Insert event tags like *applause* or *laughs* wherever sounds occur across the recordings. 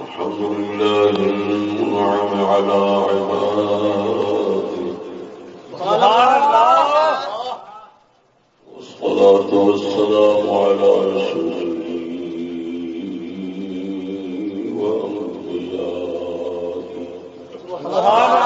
الحمد لله المنعم على عباده. سبحان الله والصلاة والسلام على رسوله وأنبيائه سبحان الله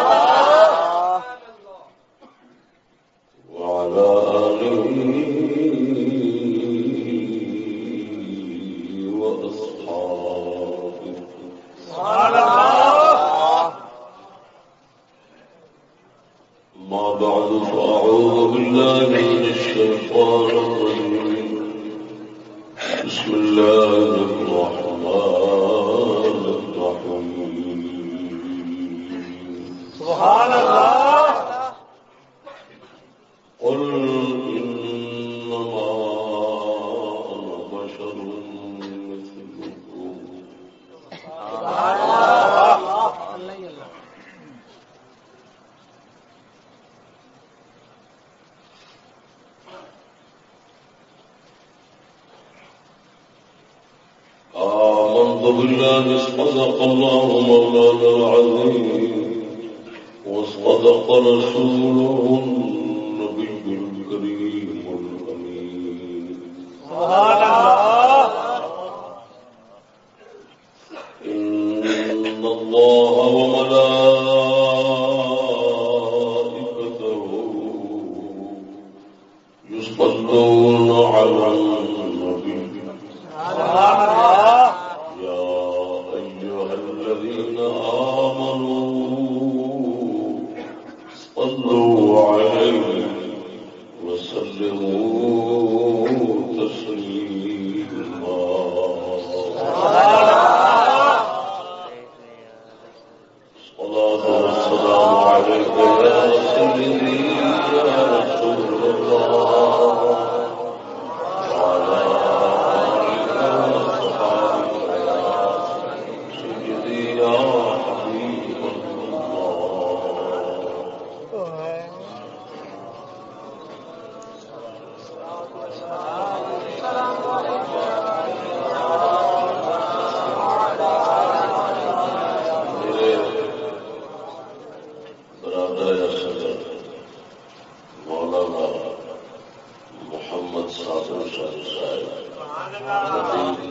صاحب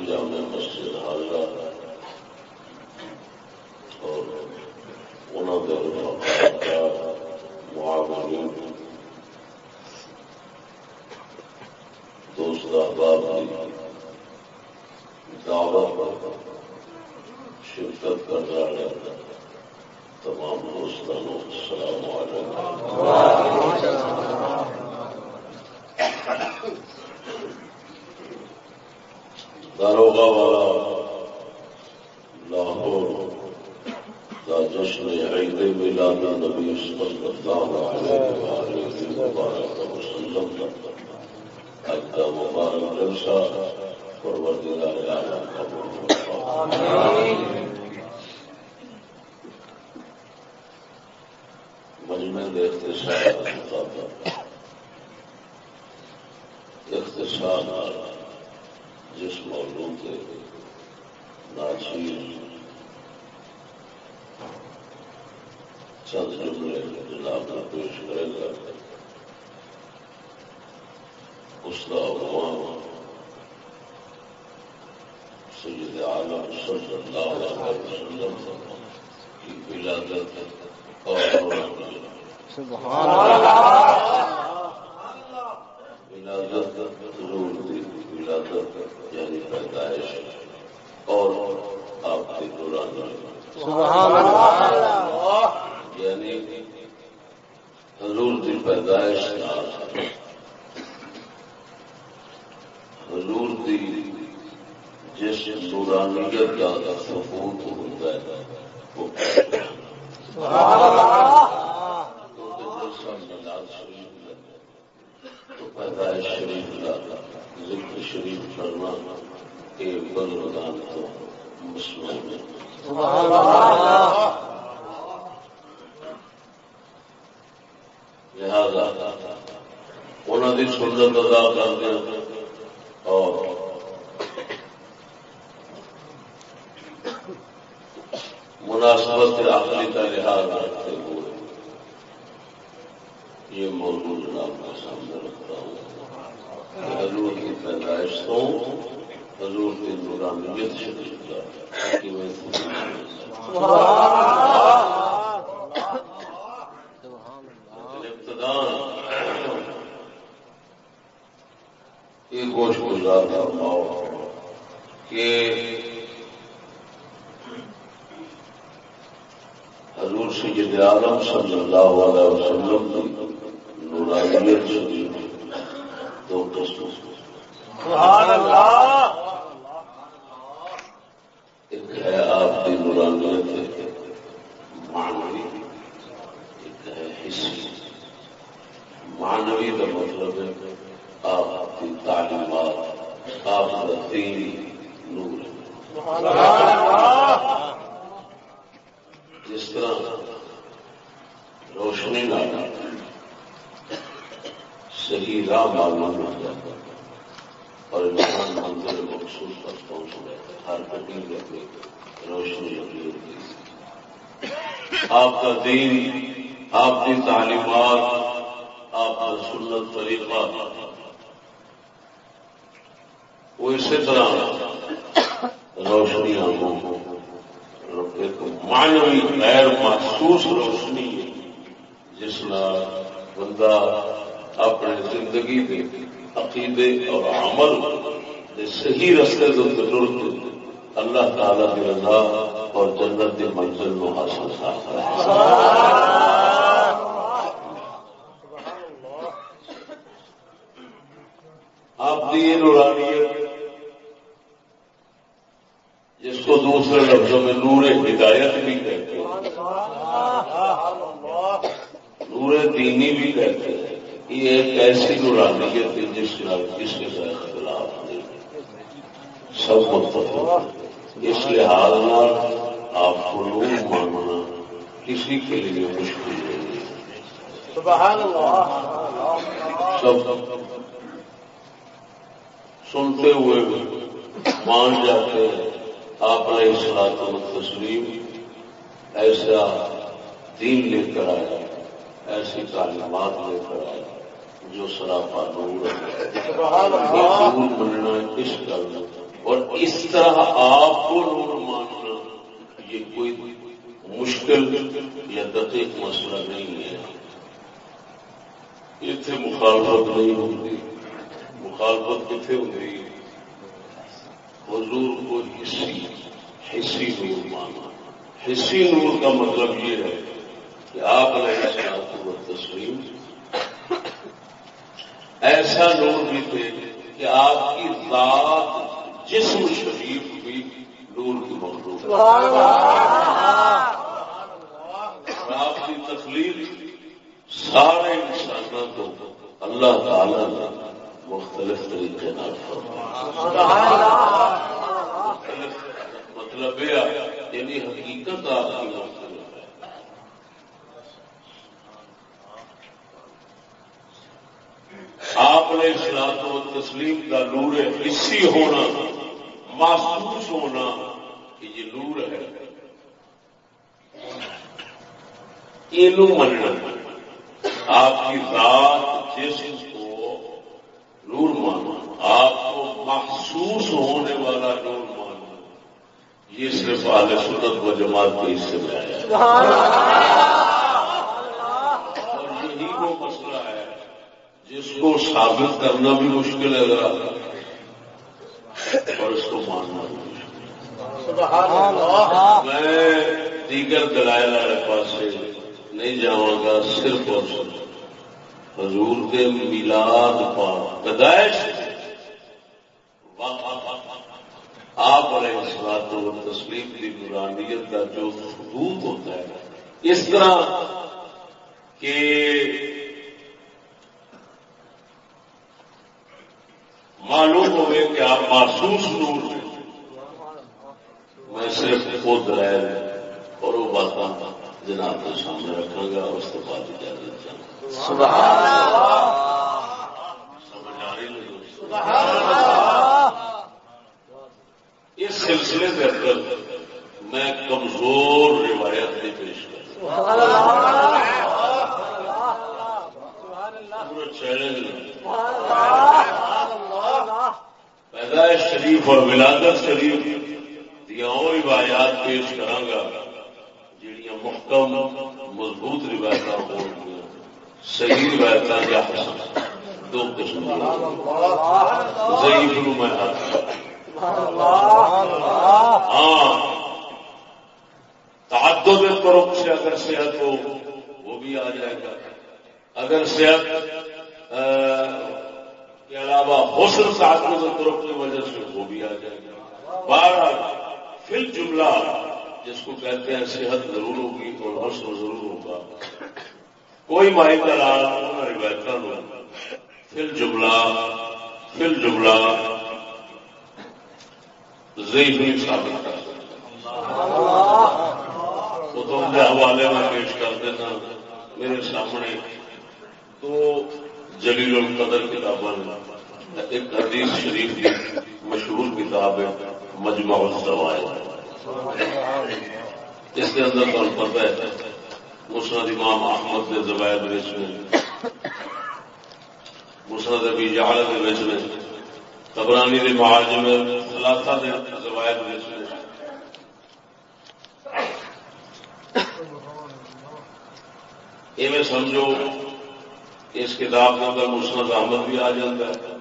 جامع مسجد حاضرہ اور انہوں دوست احباب کی دعوت شرکت کر رہا ہے تمام دوستانوں السلام علیکم داروغہ والا لاہور کا جشن عید میلاد نبی صلی اللہ علیہ وبارک وسلم اج کا مبارک جلسہ پروردگار عالم قبول مجمع اختصار اختصار کے ناچیر چند جملے جناب کا پیش کرے گا۔ اس کا عنوان سید عالم صلی اللہ علیہ وسلم کی ولادت اور سبحان اللہ ولادت حضور کی ولادت یعنی پیدائش اور آپ کی اللہ۔ یعنی حضور کی پیدائش حضور کی جس نورانیت کا ثبوت ہوتا ہے وہ تو پیدائش شریف کا ذکر شریف کرنا ایک بدردان تو مسلم لہذا انہوں کی سنت ادا کرتے ہیں۔ اور مناسبت آخری کا لحاظ رکھتے ہوئے یہ موضوع جناب میں سامنے رکھتا ہوں۔ حضور کی پیدائش تو حضور کی نورانیت شریف کا کہ میں یہ گوشت گزار فرماؤ کہ حضور سید عالم صلی اللہ علیہ وسلم کی نورانیت شریف دو قسم سبحان اللہ ایک ہے آپ کی نورانیت معنوی ایک ہے حصی معنوی کا مطلب ہے آپ کی تعلیمات آپ کا دین نور جس طرح روشنی نہ صحیح راہ معلوم ہو جاتا اور انسان منزل مخصوص تک پہنچ گئے ہر کٹی میں اپنی روشنی لگی ہوتی آپ کا دین آپ کی تعلیمات آپ کا سنت طریقہ وہ اسی طرح روشنی آنکھوں کو ایک معنوی غیر محسوس روشنی ہے جس میں بندہ اپنے زندگی کے عقیدے اور عمل کے صحیح رستے سے ضرورت اللہ تعالی کی رضا اور جنت کے منزل کو حاصل کرتا ہے۔ آپ دین اور جس کو دوسرے لفظوں میں نور ہدایت بھی کہتے ہیں۔ نور دینی بھی کہتے ہیں۔ یہ ایک ایسی نورانیت ہے جس کس کے ساتھ سب متفق اس لحاظ آپ کو نور ماننا کسی کے لیے مشکل نہیں سب سنتے ہوئے مان جاتے ہیں، آپ نے اسلام و تسلیم ایسا دین لے کر آیا ایسی تعلیمات لے کر آیا جو سراپا نور ضرور بننا اس کا اور اس طرح آپ کو نور ماننا یہ کوئی مشکل یا دقیق مسئلہ نہیں ہے۔ اتنے مخالفت نہیں ہوتی۔ مخالفت کتنے ہوتی۔ حضور کو حصی حصی نور مانا حصی نور کا مطلب یہ ہے کہ آپ نے تسلیم ایسا نور بھی تھے کہ آپ کی ذات جسم شریف بھی نور کی مخلوق آپ کی تکلیف سارے انسانوں کو اللہ تعالی نے مختلف طریقے مطلب یہ یعنی حقیقت آپ کی مختلف ہے آپ نے و تسلیم کا نور حصی ہونا، محسوس ہونا کہ یہ نور ہے۔ یہ مننا۔ آپ کی ذات جسم نور مانو آپ کو محسوس ہونے والا نور مانو یہ صرف آل سنت و جماعت کے حصے میں آیا اور یہی وہ مسئلہ ہے جس کو ثابت کرنا بھی مشکل ہے ذرا۔ اور اس کو ماننا بھی مشکل میں دیگر دلائل والے پاس نہیں جاؤں گا، صرف اور صرف حضور کے میلاد پیدائش آپ علیہ السلام و تسلیم کی نورانیت کا جو خطوط ہوتا ہے۔ اس طرح کہ معلوم ہوئے کہ آپ محسوس نور ہیں۔ میں صرف خود رہ اور وہ باتیں جناب کے سامنے رکھوں گا اس کے بعد اجازت چاہوں اس سلسلے کے اندر میں کمزور روایت نہیں پیش کر چیلنج پیدائش شریف اور ولادت شریف دیا روایات پیش کرا جہیا محکم، مضبوط روایت ہو صحیح روایت یا دو قسم ضعیف میں ہاں تعدد طرق سے اگر صحت ہو، وہ بھی آ جائے گا۔ اگر صحت کے علاوہ حسن تعدد طرق کی وجہ سے وہ بھی آ جائے گا۔ بارہ فل جملہ جس کو کہتے ہیں صحت ضرور ہوگی اور حسن ضرور ہوگا۔ کوئی ماہی کا روایت فل جملہ فل جملہ ضعیف ثابت کر وہ تو ان کے حوالے میں پیش کر دینا میرے سامنے تو جلیل القدر کتابیں ایک حدیث شریف کی مشہور کتاب ہے، مجمع الزوائد۔ اس کے اندر تو پتہ ہے مسرد امام احمد کے زوائد رچ میں مسرد ابھی جہالت رچ میں قبرانی کے معاج میں سلاسا کے زوائد رچ میں یہ سمجھو اس کتاب کے اندر مسند احمد بھی آ جاتا ہے۔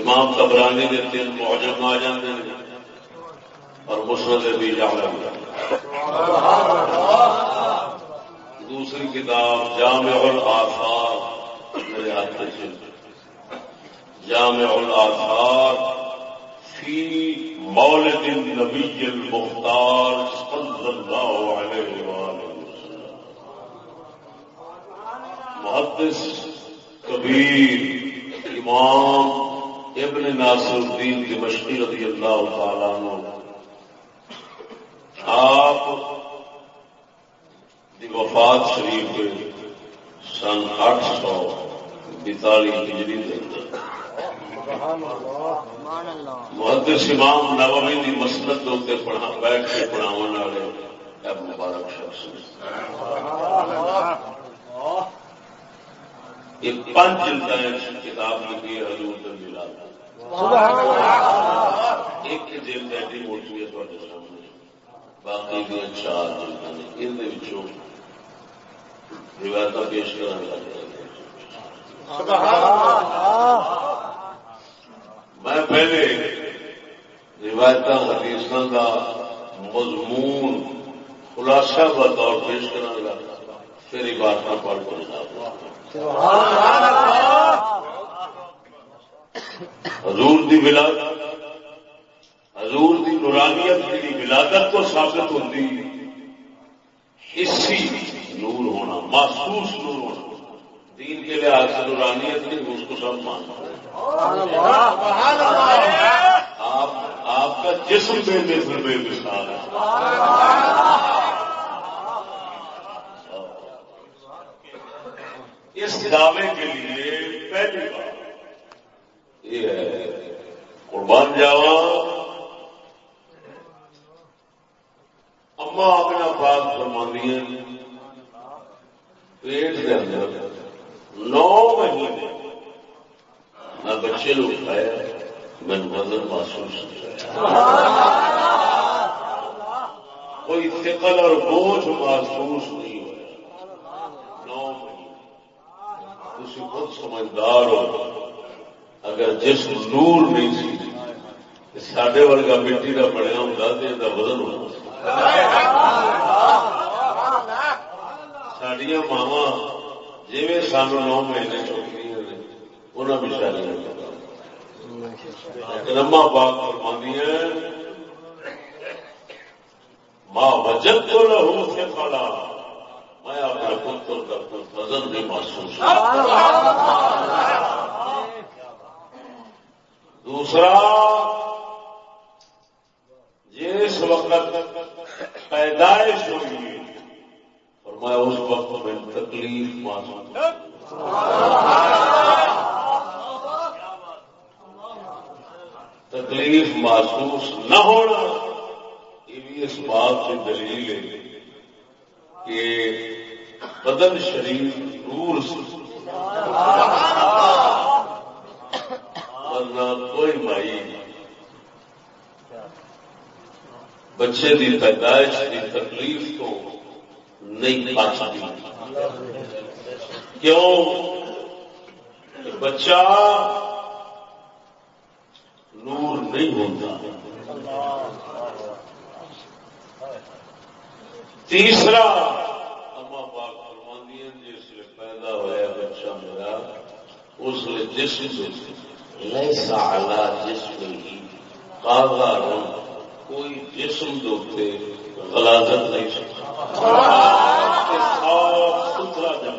امام قبرانی کے تین موجم آ جاتے ہیں اور مسند بھی جا دوسری کتاب جامع الاثار میرے ہاتھ سے۔ جامع الاثار فی مولد النبی المختار صلی اللہ علیہ وآلہ محدث کبیر امام ابن ناصر الدین کی مشکل رضی اللہ تعالیٰ عنہ۔ آپ دی وفات شریف کے سن آٹھ سو بیتالی ہجری محدث امام نومی دی مسلط ہوتے پڑھا بیٹھ کے پڑھاؤ والے مبارک شخص۔ ایک پانچ کتاب لکھی ہے حضور ایک جلد ایڈی موٹی ہے تھوڑے سامنے۔ باقی بھی چار جلد نے یہ روایت پیش کرنے لگے میں پہلے روایت حدیث کا مضمون خلاصہ بطور پیش کرنا لگا پھر یہ بات پڑھ کر حضور دی ولادت، حضور دی نورانیت کی ولادت تو ثابت ہوتی حصی نور ہونا، محسوس نور ہونا۔ دین کے لحاظ سے نورانیت نہیں، اس کو سب مانتا آپ آپ کا جسم بے مثل بے مثال ہے۔ اس دعوے کے لیے پہلی بات یہ ہے قربان جاوا اما اپنا پاک فرمانی پیٹ کے اندر نو مہینے نہ بچے لوگ کھایا میں وزن محسوس کوئی فکل اور بوجھ محسوس نہیں تھی خود سمجھدار ہو۔ اگر جسم نور نہیں سی سڈے ورگا مٹی کا بنیا ہوں تو وزن ہونا سڈیا ماوا جی سان نو مہینے چوکی انہیں بھی شادی لما پاک فرمانی ماں وجد تو لہو سے پڑا میں اپنے پتر کا وزن بھی محسوس دوسرا جس وقت پیدائش ہوئی اور میں اس وقت میں تکلیف محسوس تکلیف محسوس نہ ہونا یہ بھی اس بات کی دلیل ہے کہ بدن شریف، نور ورنہ کوئی مائی بچے کی پیدائش کی تکلیف تو نہیں پا کیوں؟ بچہ نور نہیں ہوتا۔ تیسرا اما پاک فرماندی جس لیے پیدا ہوا بچہ میرا اس لیے جسم لیسا آلہ جسم ہی کاغا کوئی جسم دوتے غلازت نہیں سکتا صاف ستھرا جم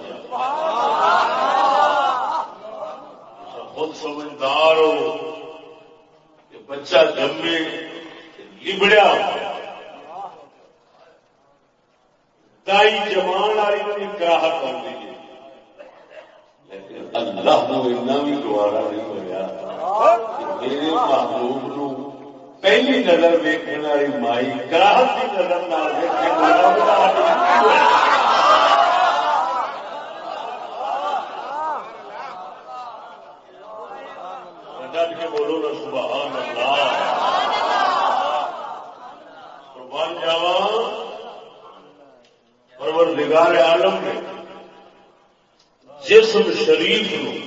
خود سمجھدار ہو کہ بچہ جمے لبڑیا تائی جمان والی بھی گراہک آتی اللہ کو اتنا بھی گوارا نہیں ہوا میرے محبوب نو پہلی نظر ویکن والی مائی گراہک کی نظر نہ ڈٹ کے بولو نا سبحان اللہ قربان جاواں پروردگار عالم نے جسم شریف نو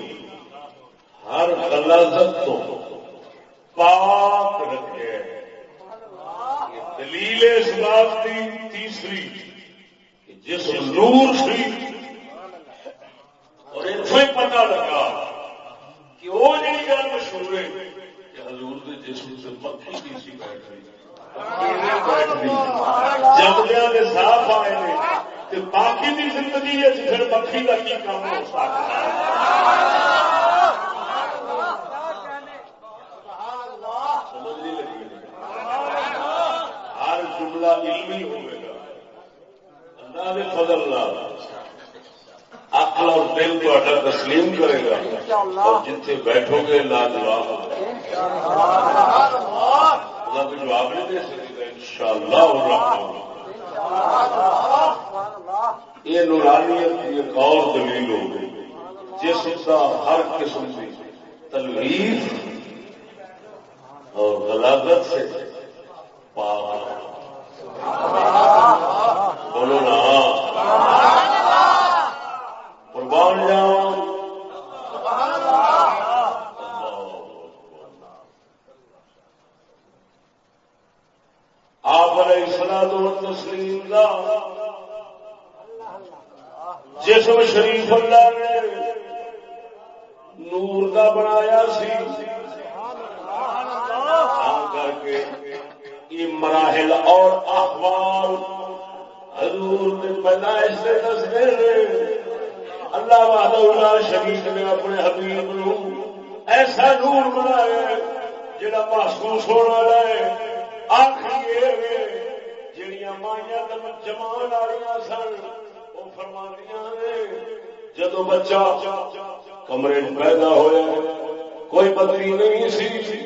سی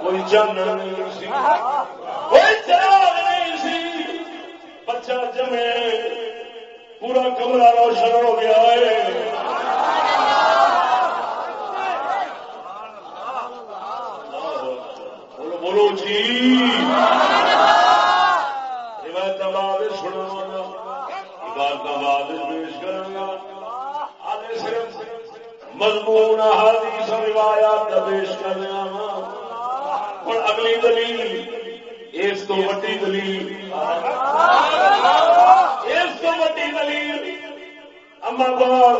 کوئی چند نہیں سی کوئی چراغ نہیں سی بچہ جمے پورا کمرہ روشن ہو گیا ہے بولو جی مضمون حدیث روایات کا پیش کرنا ہوں۔ اگلی دلیل اس کو وڈی دلیل۔ اس کو وڈی دلیل۔ اما بار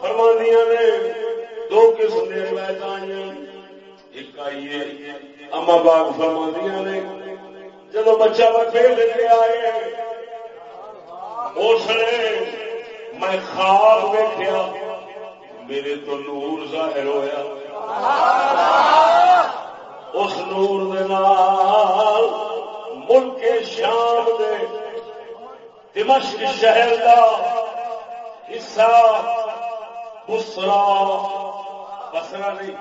فرمانیاں نے دو قسم کے روایت آئی ایک آئیے اما باغ فرماندیاں نے جب بچہ بچے لے کے آئے اس نے میں خواب دیکھا میرے تو نور ظاہر ہویا۔ اس نور دے نال ملک شام دے دمشق شہر کا حصہ بسرا بسرا نہیں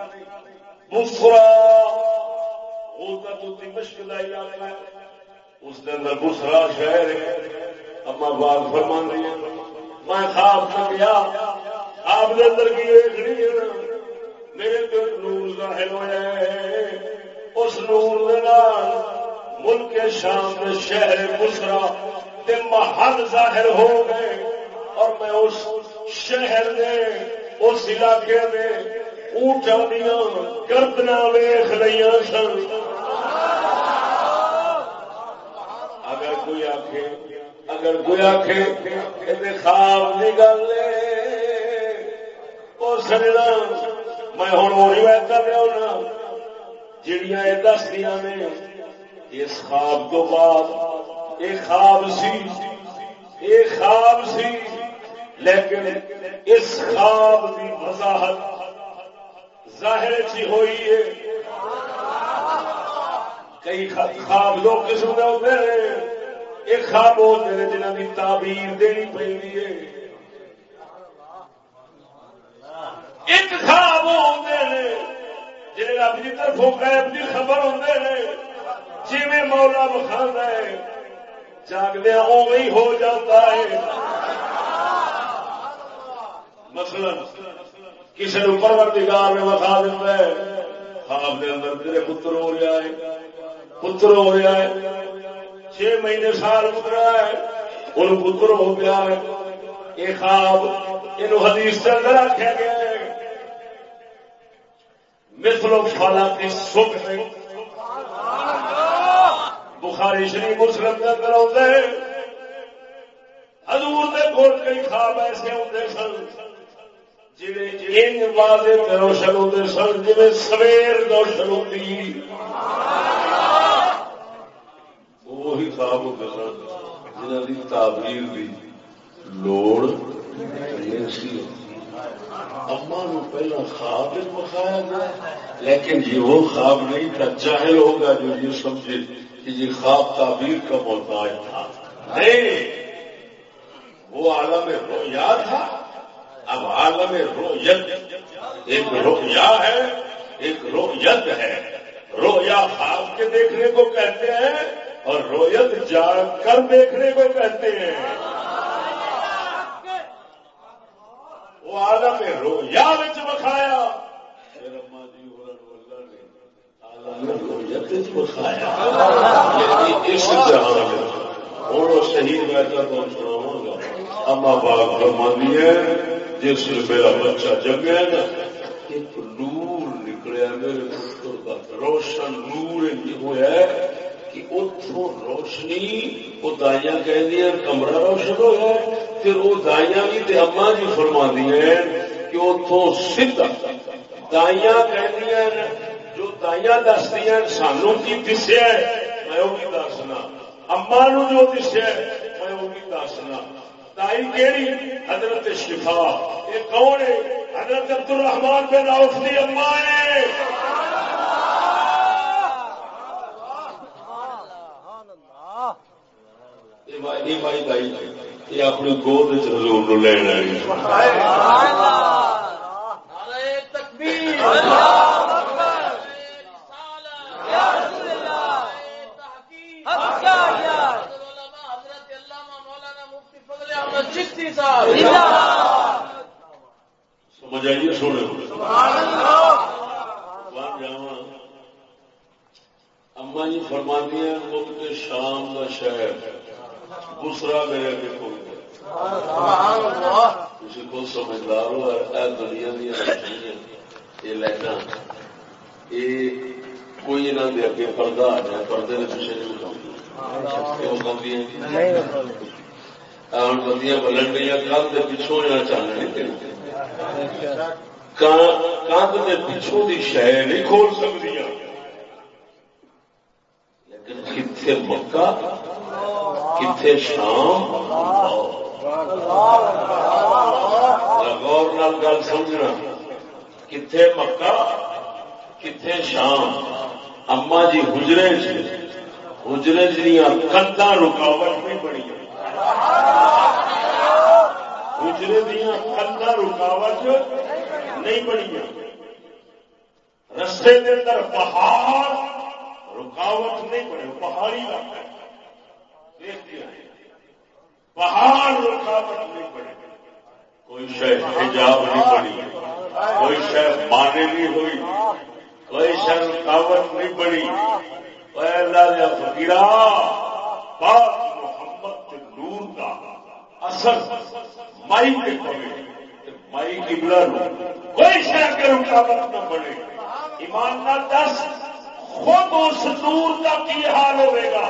بسرا مشکل اس کے اندر دوسرا شہر ہے۔ اما باغ فرما رہی ہے میں خواب کر گیا۔ آپ نے اندر کی ایک میرے تو نور ظاہر ہوا اس نور ملک شام شہر گسرا محل ظاہر ہو گئے۔ اور میں اس شہر نے اس علاقے میں اونٹا دیا گردنا ویخ لیا سن۔ اگر کوئی آخ اگر کوئی آخ خواب کی گل سجنا میں ہوں وہ روایت کر رہا ہوں جڑیاں یہ دسدیا نے اس خواب تو بعد یہ خواب سی یہ خواب سی لیکن اس خواب کی وضاحت ظاہر چی ہوئی ہے کئی خواب لوگ قسم کے ہوتے ہیں ایک خواب ہوتے ہیں جنہوں کی تعبیر دینی پی ایک خواب ہوتے ہیں جی رب کی طرف غیب کی خبر ہوتے ہیں جی مولا بخا ہے جاگدیا اوی ہو جاتا ہے۔ مثلا کسی نے پروردگار نے وسا دیتا ہے، خواب کے اندر تیرے پتر ہو رہا ہے، پتر ہو رہا ہے، چھ مہینے سال پترا ہے، ان پتر ہو گیا ہے۔ یہ خواب یہ حدیث کے اندر آخیا گیا ہے۔ مثل فالا کی سکھ بخاری شریف مسلم کے اندر آتے حضور دے کول کئی خواب ایسے ہوتے سن جی واضح روشن ہوتے سن جی سویر روشن ہوتی وہی خواب ہوتے سن جنہ کی تعبیر کی لوڑ نہیں سی۔ اما نو پہلا خواب بخایا گیا۔ لیکن یہ وہ خواب نہیں تھا چاہل ہوگا جو یہ سمجھے کہ یہ خواب تعبیر کا محتاج تھا۔ نہیں، وہ عالم رویا تھا۔ اب عالم رویت ایک رویا ہے، ایک رویت ہے۔ رویا خواب کے دیکھنے کو کہتے ہیں اور رویت جاگ کر دیکھنے کو کہتے ہیں۔ وہ عالم رویا بخایا سناؤں گا۔ اما باغ فرمانی ہے جس میرا بچہ جمیا نا ایک نور نکلیا میرے کا روشن نور ہوا کہ اتوں روشنی وہ دائیاں کہ کمرہ روشن ہوا پھر وہ دائیاں بھی تے اما جی فرما ہیں کہ اتوں سیدھا دائیاں کہ جو دائیاں دسدیا سانو کی دسیا میں وہ بھی دسنا اما نو جو دسیا میں وہ بھی دسنا تائی کیڑی؟ حضرت شفا۔ یہ کون ہے؟ حضرت عبد الرحمان بن عوف دی اما ہے۔ یہ اپنی گود حضور لینا تکبیر سمجھ آئیے سونے اما جی فرمانی ملک شام کا شہر دوسرا میرے اگے کو کسی کو سمجھدار ہو؟ اے دنیا دیا یہ لائنا یہ کوئی انہوں نے اگے پردہ آ جائے، پردے کے پیچھے نہیں اٹھاؤں۔ بندیاں بلن گئی کل کے پچھوں یہاں چاہنے کند کے پچھوں کی شہ نہیں کھول سکتی لیکن کتنے مکہ کتنے شام؟ غور نال گل سمجھنا۔ کتنے مکہ کتنے شام؟ اما جی ہجرے ہجرے جی کندا رکاوٹ نہیں بنی گجرے دیا کندا رکاوٹ نہیں بنی رستے کے اندر پہاڑ رکاوٹ نہیں پڑے پہاڑی علاقہ پہاڑ رکاوٹ نہیں پڑے کوئی شہ حجاب نہیں پڑی، کوئی شہ مانے نہیں ہوئی، کوئی شہ رکاوٹ نہیں پڑی اللہ دیا فکیرا محمد کے نور کا اثر مائی کے پڑے مائی کی بلر کوئی شہر کے رکاوٹ نہ پڑے ایمان نہ دس، خود اس نور کا کی حال ہوئے گا؟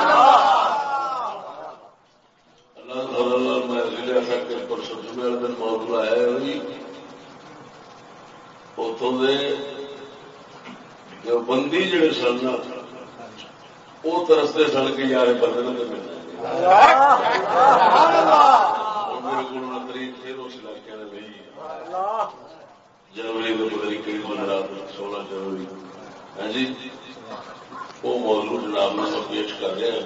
دے کے کہڑی بندی جڑے سن وہ ترستے سن کے یار بندے نے میرے کو ترین پھر اس علاقے نے نہیں جنوری میں پتہ نہیں کئی رات سولہ جنوری ہاں جی وہ موضوع جناب میں سب پیش کر رہے ہیں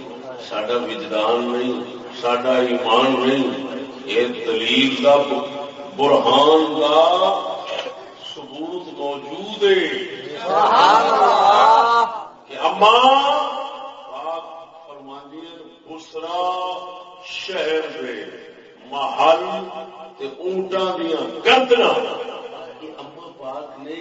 سڈا وجدان نہیں سڈا ایمان نہیں یہ دلیل کا برہان کا ثبوت موجود ہے کہ اما بسرا شہر میں محل اونٹا دیا گردنا اما پاک نے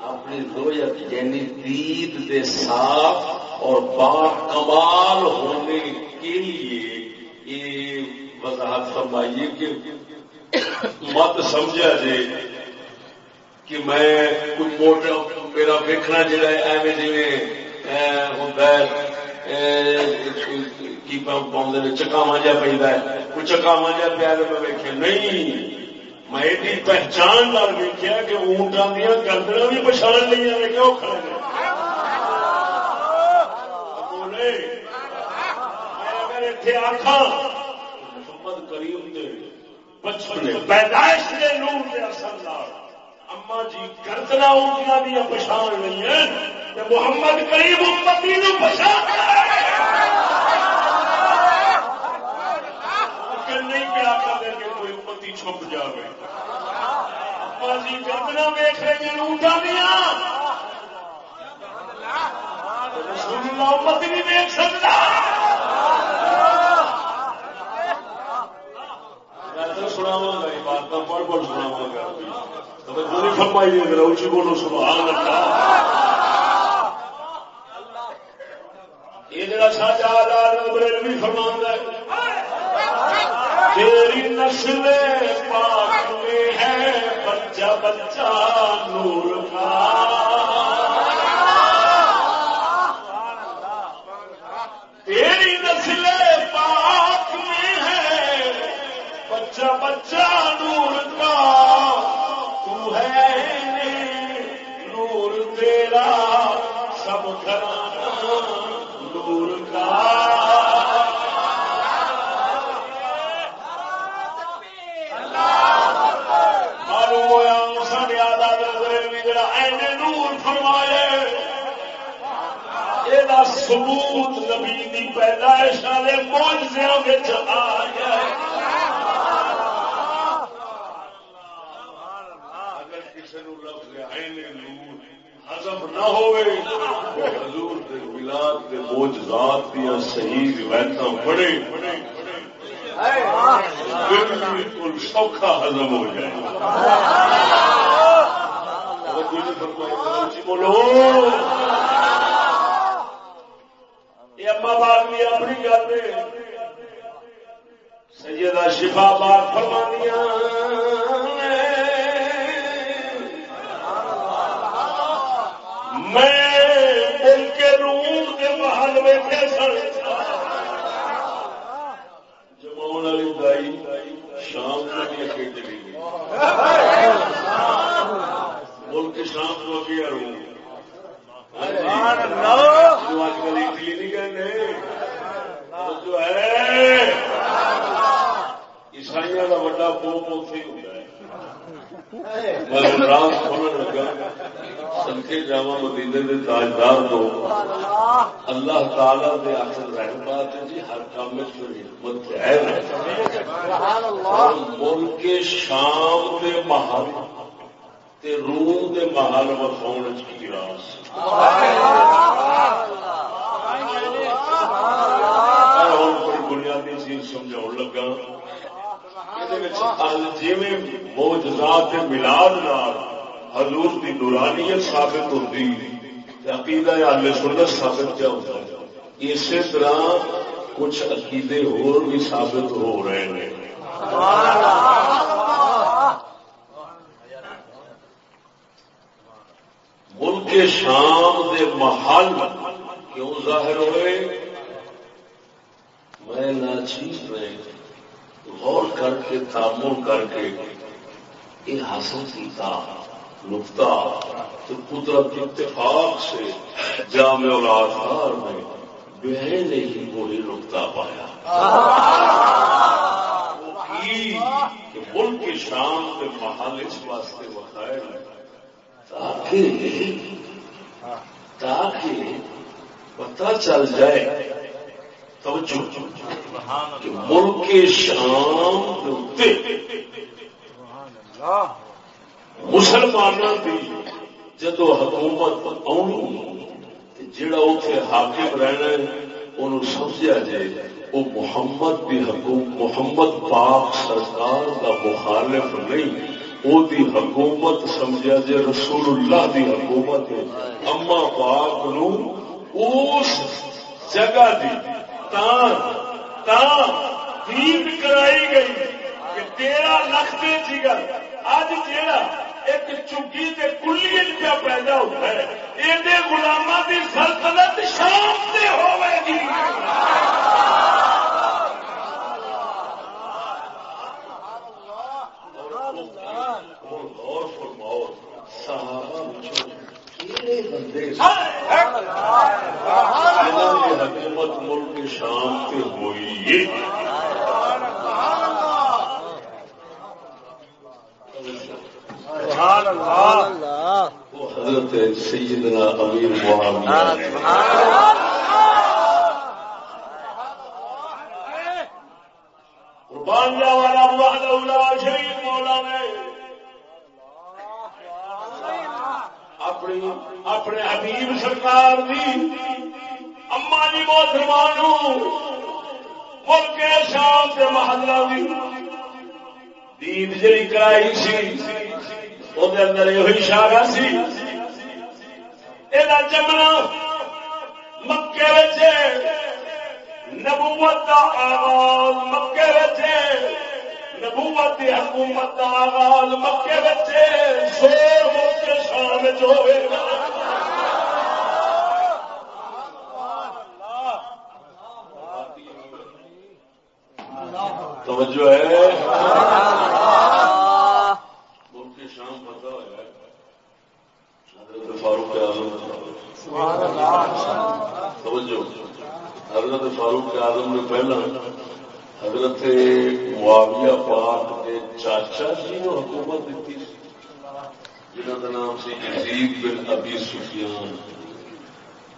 اپنی رویت یعنی دید دے صاف اور پاک کمال ہونے کے لیے یہ وضاحت فرمائیے کہ مت سمجھا جائے کہ میں کوئی موٹا میرا ویکنا جا ایویں جی ہوتا ہے کی پاؤں چکاوا جا پہ کوئی چکاوا جا پیا تو میں ویکیا نہیں میں ایڈی پہچان نال ویکیا کہ اونٹا دیا گردنا بھی پچھان لیا کیوں کھڑے بولے اگر اتنے آخا محمد کریم دے بچپن پیدائش کے نور کے اثر اما جی گردنا اونٹنا دیا پچھان نہیں محمد کریم امتی نو پچھان نہیں پیا کر کے چھپ جائے اما جی گردنا ویخ رہے اونٹا دیا امت نہیں ویک سکتا۔ سناوا گا بات پڑھ پڑھ سناوا گا۔ نہیں فرمائی میرا اچھی بولو، سبحان اللہ۔ یہ جڑا ساجا بریلوی فرمان ہے تیری نسل پاک میں ہے بچہ بچہ نور کا تیری نسل پاک میں ہے بچہ بچہ نور کا تو ہے نور تیرا سب گھرانا نور کا معلوم ہوا سارے آدھا بھی جڑا اینے نور فرمائے یہ سبوت نبی کی پیدائش والے موجزیا آ گیا اگر کسی نو لفظ اینے نور ہزم نہ ہوئے، حضور دے ولاد دے موجزات دیا صحیح روایت بڑے بالکل سوکھا ہزم ہو جائے۔ بولو۔ اما باد بھی اپنی گل سیدہ شفا باد فرمانیاں۔ میں ان کے روم کے محل میں سن جماؤ والی دائی شام کو بھی اکیلے چلی گئی۔ ملک شام کو بھی روم آج کل اٹلی نہیں؟ کہنے جو ہے۔ عیسائی کا وا پوپ اتے ہوتا ہے۔ میں رات کھولن لگا۔ سنکے جا مدینے کے تاجدار تو اللہ تعالی دے آخر رحمات جی ہر کام میں حکمت ہے۔ ملک شام کے محل۔ تے روم کے محل وساؤ کی راس بنیادی چیز سمجھا لگا جی موجودات ملاد حضور کی نورانیت ثابت ہوتی عقیدہ آل سنت ثابت کیا ہوتا ہے۔ اسی طرح کچھ عقیدے اور بھی ثابت ہو رہے ہیں۔ ملک شام دے محل کیوں ظاہر ہوئے؟ میں ناچیز میں غور کر کے تعمل کر کے یہ حاصل کیا نقطہ تو قدرت اتفاق سے جامع الاثار میں بہن نے ہی وہی نقطہ پایا۔ کہ ملک شام کے محل اس واسطے بتایا تاکہ تاکہ پتہ چل جائے ملک شام مسلمانوں کی جدو حکومت آنی جڑا اتنے حاکم رہنا ان سمجھا جائے وہ محمد کی حکومت محمد پاک سرکار کا مخالف نہیں۔ وہ حکومت سمجھا جائے رسول اللہ کی حکومت ہے۔ اما پاک نو اس جگہ دی تان تان دین کرائی گئی کہ تیرا لکھتے جگر۔ اج جا ایک چگی کے کلی پیا پیدا ہوتا ہے یہ گلاما کی سلطنت شام سے ہوئے گی۔ صحابہ حکومت ملک شام سے ہوئی وہ حضرت سیدنا امیر قربان جاوانا والا شریف مولا میں اپنی اپنے حبیب سرکار دی اما جی محترمان ملک شام سے محلہ دی دید جی کرائی سی وہ اندر یہ اشارہ سی۔ یہ جمنا مکے بچے نبوت کا آغاز مکے بچے نبوت حکومت آغاز مکے بچے شور ملک شام ہوئے توجہ ہے۔ ملک شام پتا ہے حضرت فاروق اعظم۔ توجہ۔ حضرت فاروق اعظم نے پہلا حضرت معاویہ پاک کے چاچا جی نے حکومت دیتی جنہ کا نام سی یزید بن ابی سفیان۔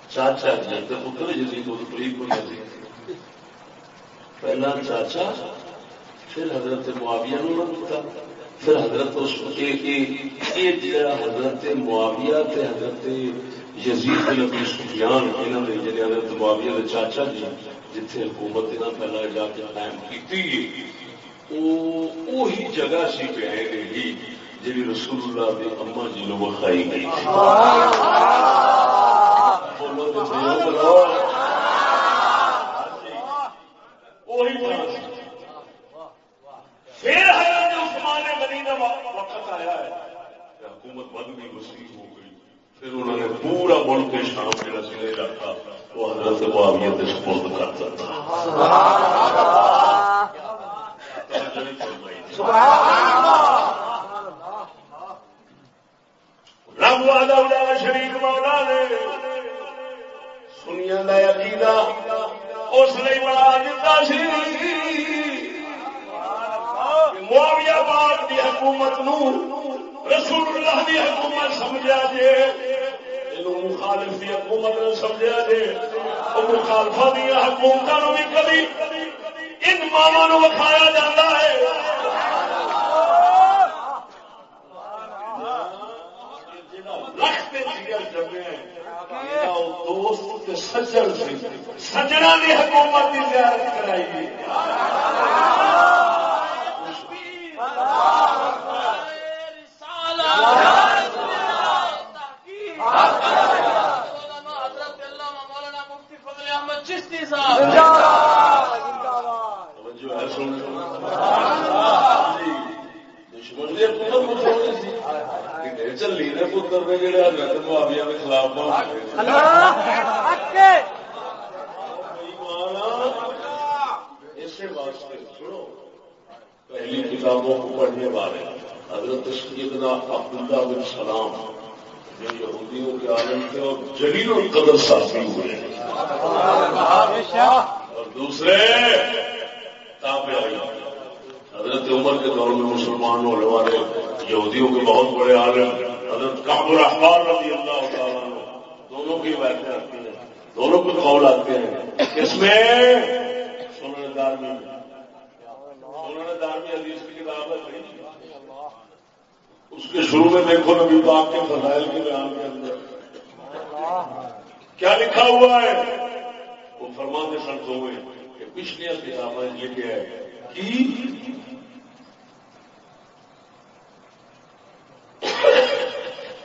چاچا جی پتر جزید وہ قریب کو یزید جی۔ پہلا چاچا، پھر حضرت معاویہ نے دیتا پھر حضرت اس حضرت معاویہ تے حضرت یزید بن ابی سفیان انہوں نے جڑے حضرت معاویہ کے چاچا جی۔ جتھے حکومت نہ پہلا جا کے قائم کی جگہ سی پہ گئی جی رسول اللہ کی اما جی نے وکھائی گئی حکومت بند گئی وسیع ہو گئی۔ پھر انہوں نے پورا ملک شام جڑا سی وہ حضرت معاویت سپرد کر دیتا۔ رب والا شریف مولا نے سنیا کا عقیدہ اس لیے بڑا دیتا سی معاویہ پاک دی حکومت نو رسول اللہ دی حکومت سمجھا جے۔ مخالف دی حکومت نے سمجھا جے وہ مخالفہ دیا حکومتوں بھی کبھی ان ماوا نو وکھایا جاتا ہے دوست سجن سجنا کی حکومت کی زیارت کرائی گئی چلی نے پتر نے جڑے حضرت معاویہ کے خلاف اسی واسطے سنو پہلی کتابوں کو پڑھنے والے حضرت سیدنا عبداللہ بن سلام یہودیوں کے عالم تھے اور جلیل القدر ساتھی ہوئے اور دوسرے، تابعین۔ حضرت عمر کے دور میں مسلمان ہونے والے یہودیوں کے بہت بڑے عالم، حضرت کابر اخبار رضی اللہ تعالیٰ دونوں کی باتیں آتی ہیں، دونوں کے قول آتے ہیں۔ اس میں سونے دار میں سونے دار میں حدیث کی کتاب ہے اس کے شروع میں دیکھو نبی پاک کے فضائل کے بیان کے اندر کیا لکھا ہوا ہے؟ وہ فرمان سنت ہوئے کہ پچھلے کتابیں لکھے ہے کہ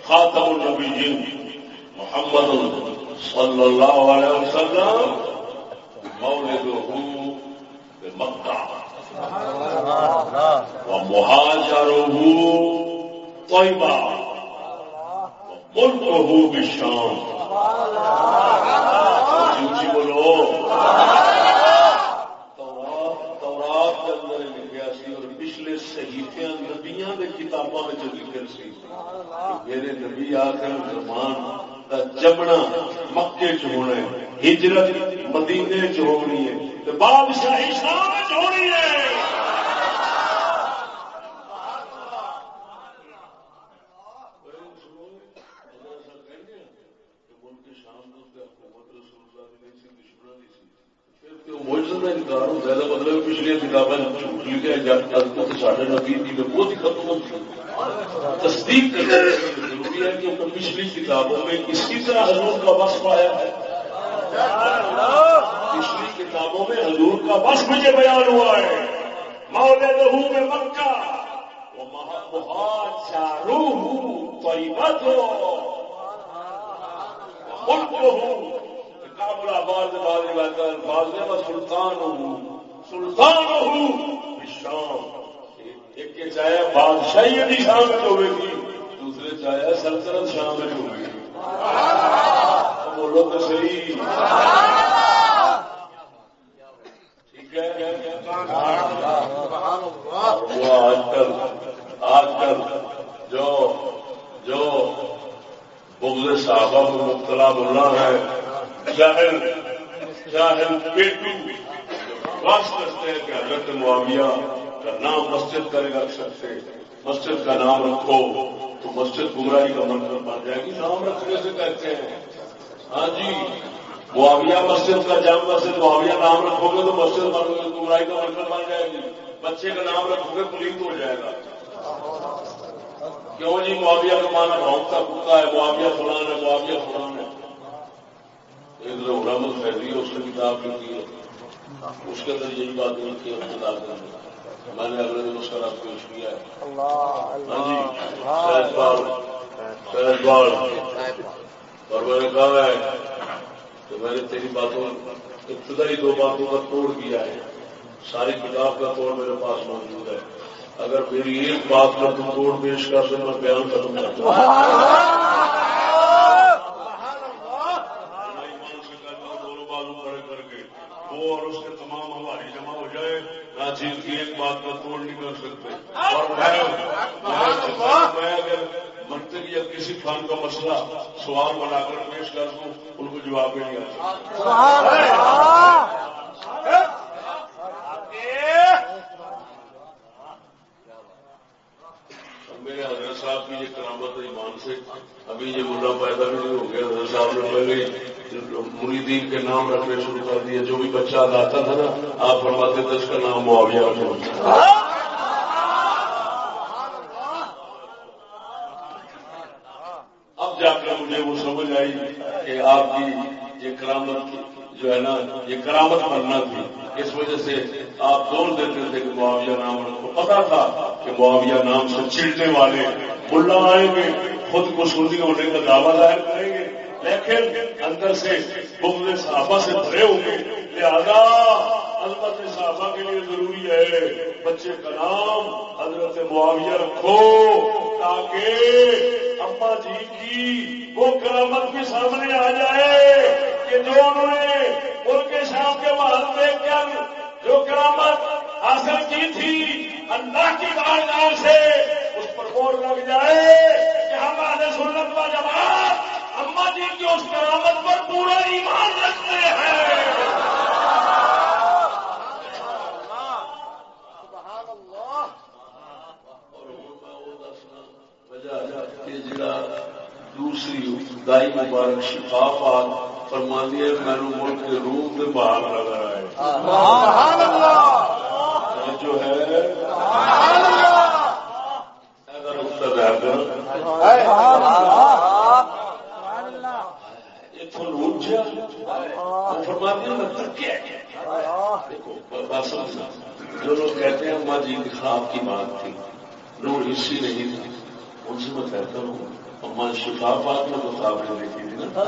خاتم النبیین محمد صلی اللہ علیہ وسلم مولدہ بمکہ ومہاجرہ طیبہ وملکہ بالشام. اونچی بولو. تورات کے اندر لکھا سی اور پچھلے صحیفے نبیاں کے کتابوں میں ذکر سی. میرے نبی آخر زمان کا جمنا مکے چ ہونا ہے، ہجرت مدینے چ ہونی ہے بادشاہی شام ہونی ہے مطلب پچھلیا کتابیں جھوٹ لکھے سارے نبی کی بہت ہی ختم ہوتی تصدیق ضروری ہے کہ پچھلی کتابوں میں اسی طرح حضور کا وصف آیا ہے۔ پچھلی کتابوں میں حضور کا وصف مجھے بیان ہوا ہے۔ مولے لہو میں مکہ۔ چارو ہوں طیبت ہو ملک ہوں۔ کابل آباد بعد میں سلطان ہوں۔ سلطان ہوں۔ شام ایک چاہے بادشاہی بھی شامل ہوئے گی، دوسرے چاہے سلطنت شامل ہوئے گی۔ بولو تو صحیح۔ ٹھیک ہے؟ وہ آج کل آج کل جو جو بغض صحابہ کو مبتلا بولنا ہے جاہل جاہل پیٹو واسط کرتے ہیں کہ حضرت معاویہ کا نام مسجد کا نہیں رکھ سکتے مسجد کا نام رکھو، تو مسجد گمراہی کا منظر بن جائے گی۔ نام رکھنے سے کہتے ہیں۔ ہاں جی معاویہ مسجد کا جام مسجد، معاویہ نام رکھو گے تو مسجد گمراہی کا منظر بن جائے گی۔ بچے کا نام رکھو گے پلیت ہو جائے گا۔ کیوں جی؟ معاویہ کا مانا بھونکتا کتا ہے۔ معاویہ فلان ہے، معاویہ فلان ہے۔ ادھر غلامت فیضی اس نے کتاب لکھی ہے۔ اس کے اندر یہی بات لکھی ہے کتاب کے اندر۔ میں نے اگلے دن رب پیش کیا اور میں نے کہا ہے کہ میں نے تیری باتوں ابتدائی دو باتوں کا توڑ کیا ہے۔ ساری کتاب کا توڑ میرے پاس موجود ہے۔ اگر میری ایک بات کا تم توڑ پیش کر دیں میں بیان ختم کرتا ہوں وہ اور اس کے تمام ہماری جمع ہو جائے ناچیز کی ایک بات کا توڑ نہیں کر سکتے اور میں اگر منتری یا کسی فن کا مسئلہ سوال بنا کر پیش کر دوں ان کو جواب نہیں آتا میرے حضرت صاحب کی یہ کرامت ایمان سے ابھی یہ ملا پیدا بھی نہیں ہو گیا حضرت صاحب نے پہلے مریدین کے نام رکھنے شروع کر دیے جو بھی بچہ آتا تھا نا آپ فرماتے تھے اس کا نام معاویہ رکھنا اب جا کر مجھے وہ سمجھ آئی کہ آپ کی یہ کرامت جو ہے نا، یہ کرامت بننا تھی۔ اس وجہ سے آپ زور دیتے تھے کہ معاویہ نام کو پتا تھا کہ معاویہ نام سے چڑنے والے ملا آئیں گے، خود کو سنی ہونے کا دعویٰ ظاہر کریں گے۔ لیکن اندر سے بغل صحابہ سے بھرے ہوں گے۔ لہذا حضرت صحابہ کے لیے ضروری ہے۔ بچے کا نام حضرت معاویہ رکھو تاکہ اما جی کی وہ کرامت بھی سامنے آ جائے کہ جو انہوں نے ان کے شام کے بعد دیکھ کر جو کرامت حاصل کی تھی، اللہ کی بارگاہ سے اس پر غور لگ جائے کہ ہمارے سنت و جماعت اما جی کی اس کرامت پر پورا ایمان رکھتے ہیں۔ دوسری دائی مبارک شفا پاک فرمانی ہے، میں نے ملک کے روح میں باہر لگا ہے۔ جو ہے جو لوگ کہتے ہیں ماں جی خواب کی بات تھی نور اسی نہیں تھی۔ ان سے میں کہتا ہوں اما شفا پاک میں تو خواب نہیں دیکھی تھی نا؟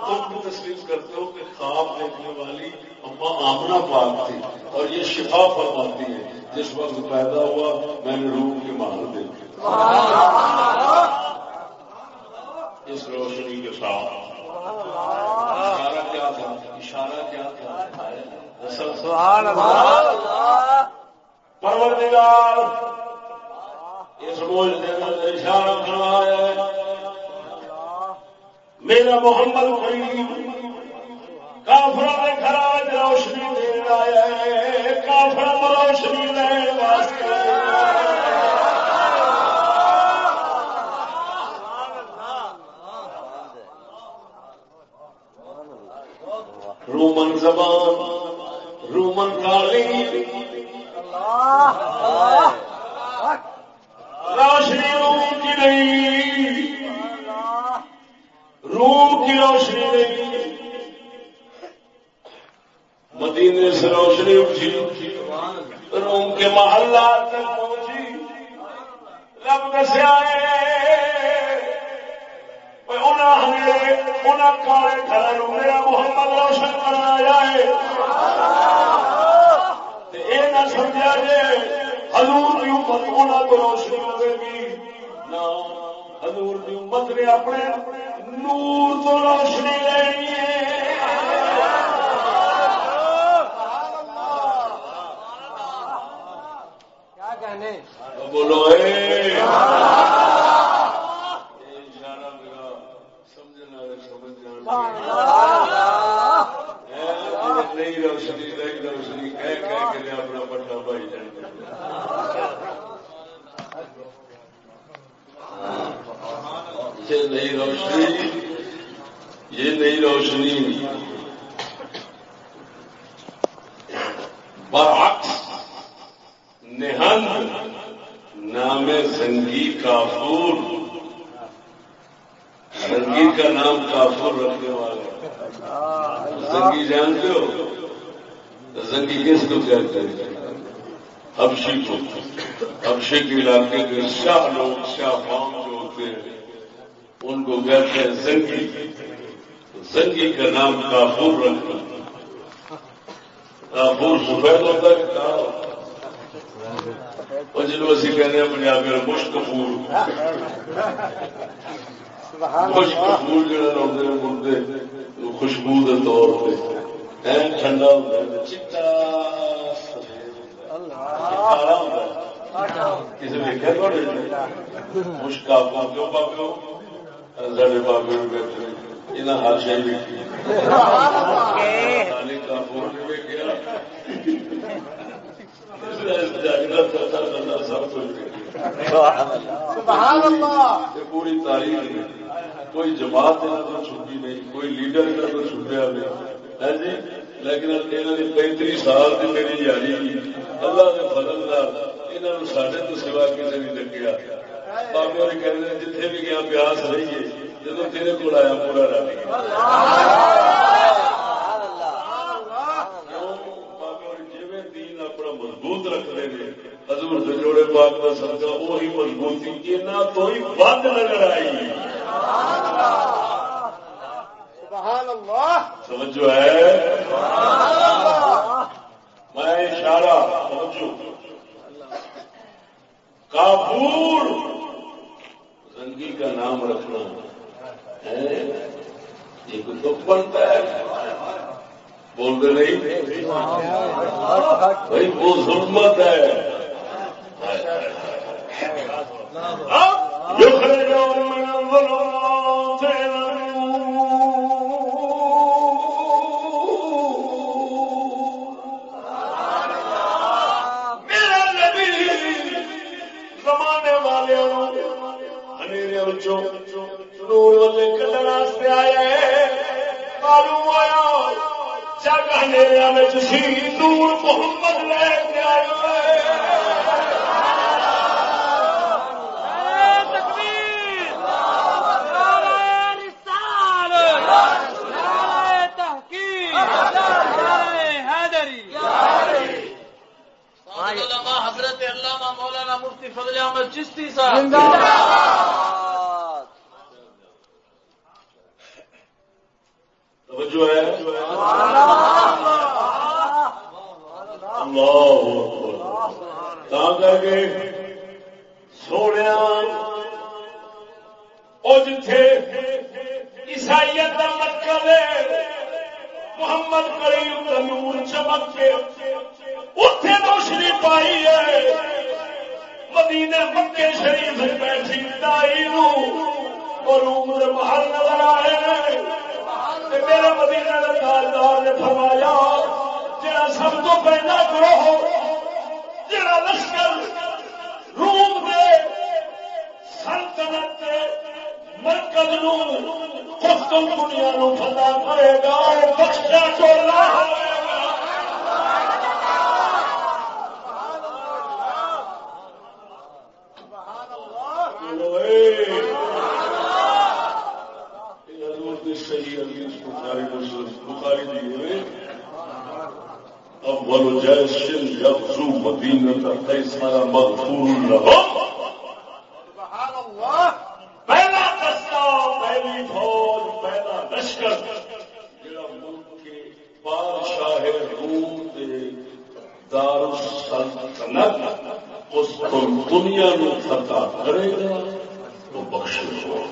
تم بھی تسلیم کرتے ہو کہ خواب دیکھنے والی اما آمنا پاک تھی اور یہ شفا فرماتی ہے جس وقت پیدا ہوا میں نے روح کے محل دیکھے اس روشنی کے ساتھ۔ اشارہ کیا تھا؟ اشارہ کیا تھا؟ پروردگار، اس بوجھ اشارہ کرنا ہے۔ میرا محمد قریب کافر کے گھر روشنی دے آیا ہے۔ کافر روشنی لے واسطے۔ رومن زبان، رومن کالی روشنی روم کی نہیں۔ روم کی روشنی نہیں۔ مدینے سے روشنی اٹھی۔ روم کے محلات تک پہنچی۔ رب دسیا انہیں کالے گھر میرا محمد روشن کرنا جائے یہ نہ سمجھا جائے حضور کی امت انہوں کو روشنی ہوے گی۔ نہ حضور کی امت نے اپنے نور تو روشنی لینی ہے۔ بولو روشنی نہیں روشنی کہہ کہہ کے اپنا بڑا بھائی یہ نئی روشنی، یہ نئی روشنی برعکس نہنگ نام زنگی کافور، زنگی کا نام کافور رکھنے والا زنگی جانتے ہو؟ زنگی کس کو کہتے ہیں؟ حبشی کو۔ حبشے کے علاقے کے شاہ لوگ، شاہ فام جو ہوتے ہیں ان کو کہتے ہیں زنگی زنگی کا نام کافور رکھنا۔ کافور سفید ہوتا ہے کہا اور جنوب اسی کہتے ہیں پنجاب میں مشکفور خوشبو جڑے لاؤنڈے مردے خوشبو کے طور پہ۔ ٹھنڈا ہوتا ہے، چٹا کسی دیکھا مشکا پاپیو پاپیو سارے بابے بیٹھے یہاں ہر شہر پوری تاریخ کوئی جماعت چھٹی نہیں کوئی لیڈر تو چھٹیا نہیں۔ جی؟ لیکن پینتری سال کی میری یاری اللہ کے فضل کا سڈے تو سوا کسی نہیں لگیا بابے اور کہتے جتنے بھی گیا پیاس رہیے جب تیرے کو آیا پورا رہ مضبوط رکھتے ہیں حضور سے جوڑے پاک کا سمجھا وہی مضبوطی یہاں تو ہی بند نظر آئی سمجھو ہے میں اشارہ سمجھو کافور زنگی کا نام رکھنا ایک دکھ بنتا ہے؟ بولتے نہیں؟ بھائی، وہ ظلمت ہے۔ زمانے کھڑے آیا معلوم آیا جگ نور محمد لے کے حضرت علامہ مولانا مفتی فضل احمد چشتی صاحب۔ جو ہے؟ کر کے سونے وہ جتھے عیسائیت کا مکل محمد کریم کا نور چمک کے اتے روشنی پائی ہے۔ مدینے مکے شریف بیٹھی دائی اور عمر محل نظر آئے میرا مدینہ کا تاجدار نے فرمایا جڑا سب تو پہلا گروہ جڑا لشکر روم دے سلطنت مرکز نو خفتم دنیا نو فتح کرے گا بخشا ٹولا اول جیش یغزو مدینہ قیصر مغفور لهم پہلا دستہ پہلی فوج پہلا لشکر جڑا ملک کے بادشاہ روم دے دار السلطنت اس کو دنیا میں فتح کرے گا تو بخش ہو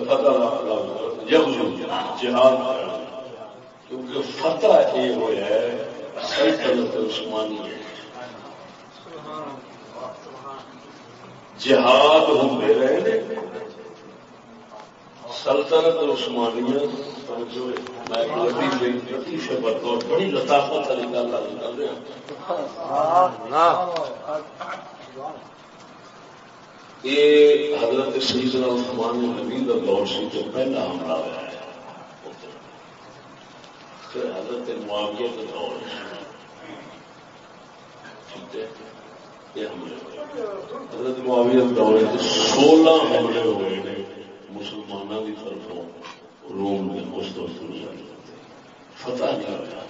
فتح جہاد کیونکہ فتح یہ ہوا ہے سلطنت عثمانی ہے جہاد ہوتے رہے سلطنت عثمانیہ بڑی لطافت والی گل کر رہا یہ حضرت سیدنا عثمان نبی کا دور سی جو پہلا حملہ ہوا ہے۔ پھر حضرت معاویہ کا دور ٹھیک ہے۔ یہ حملے ہوئے۔ حضرت معاویہ کا دور ہے سولہ حملے ہوئے ہیں۔ مسلمانوں کی طرف روم میں مستفل فتح نہیں۔ ہوا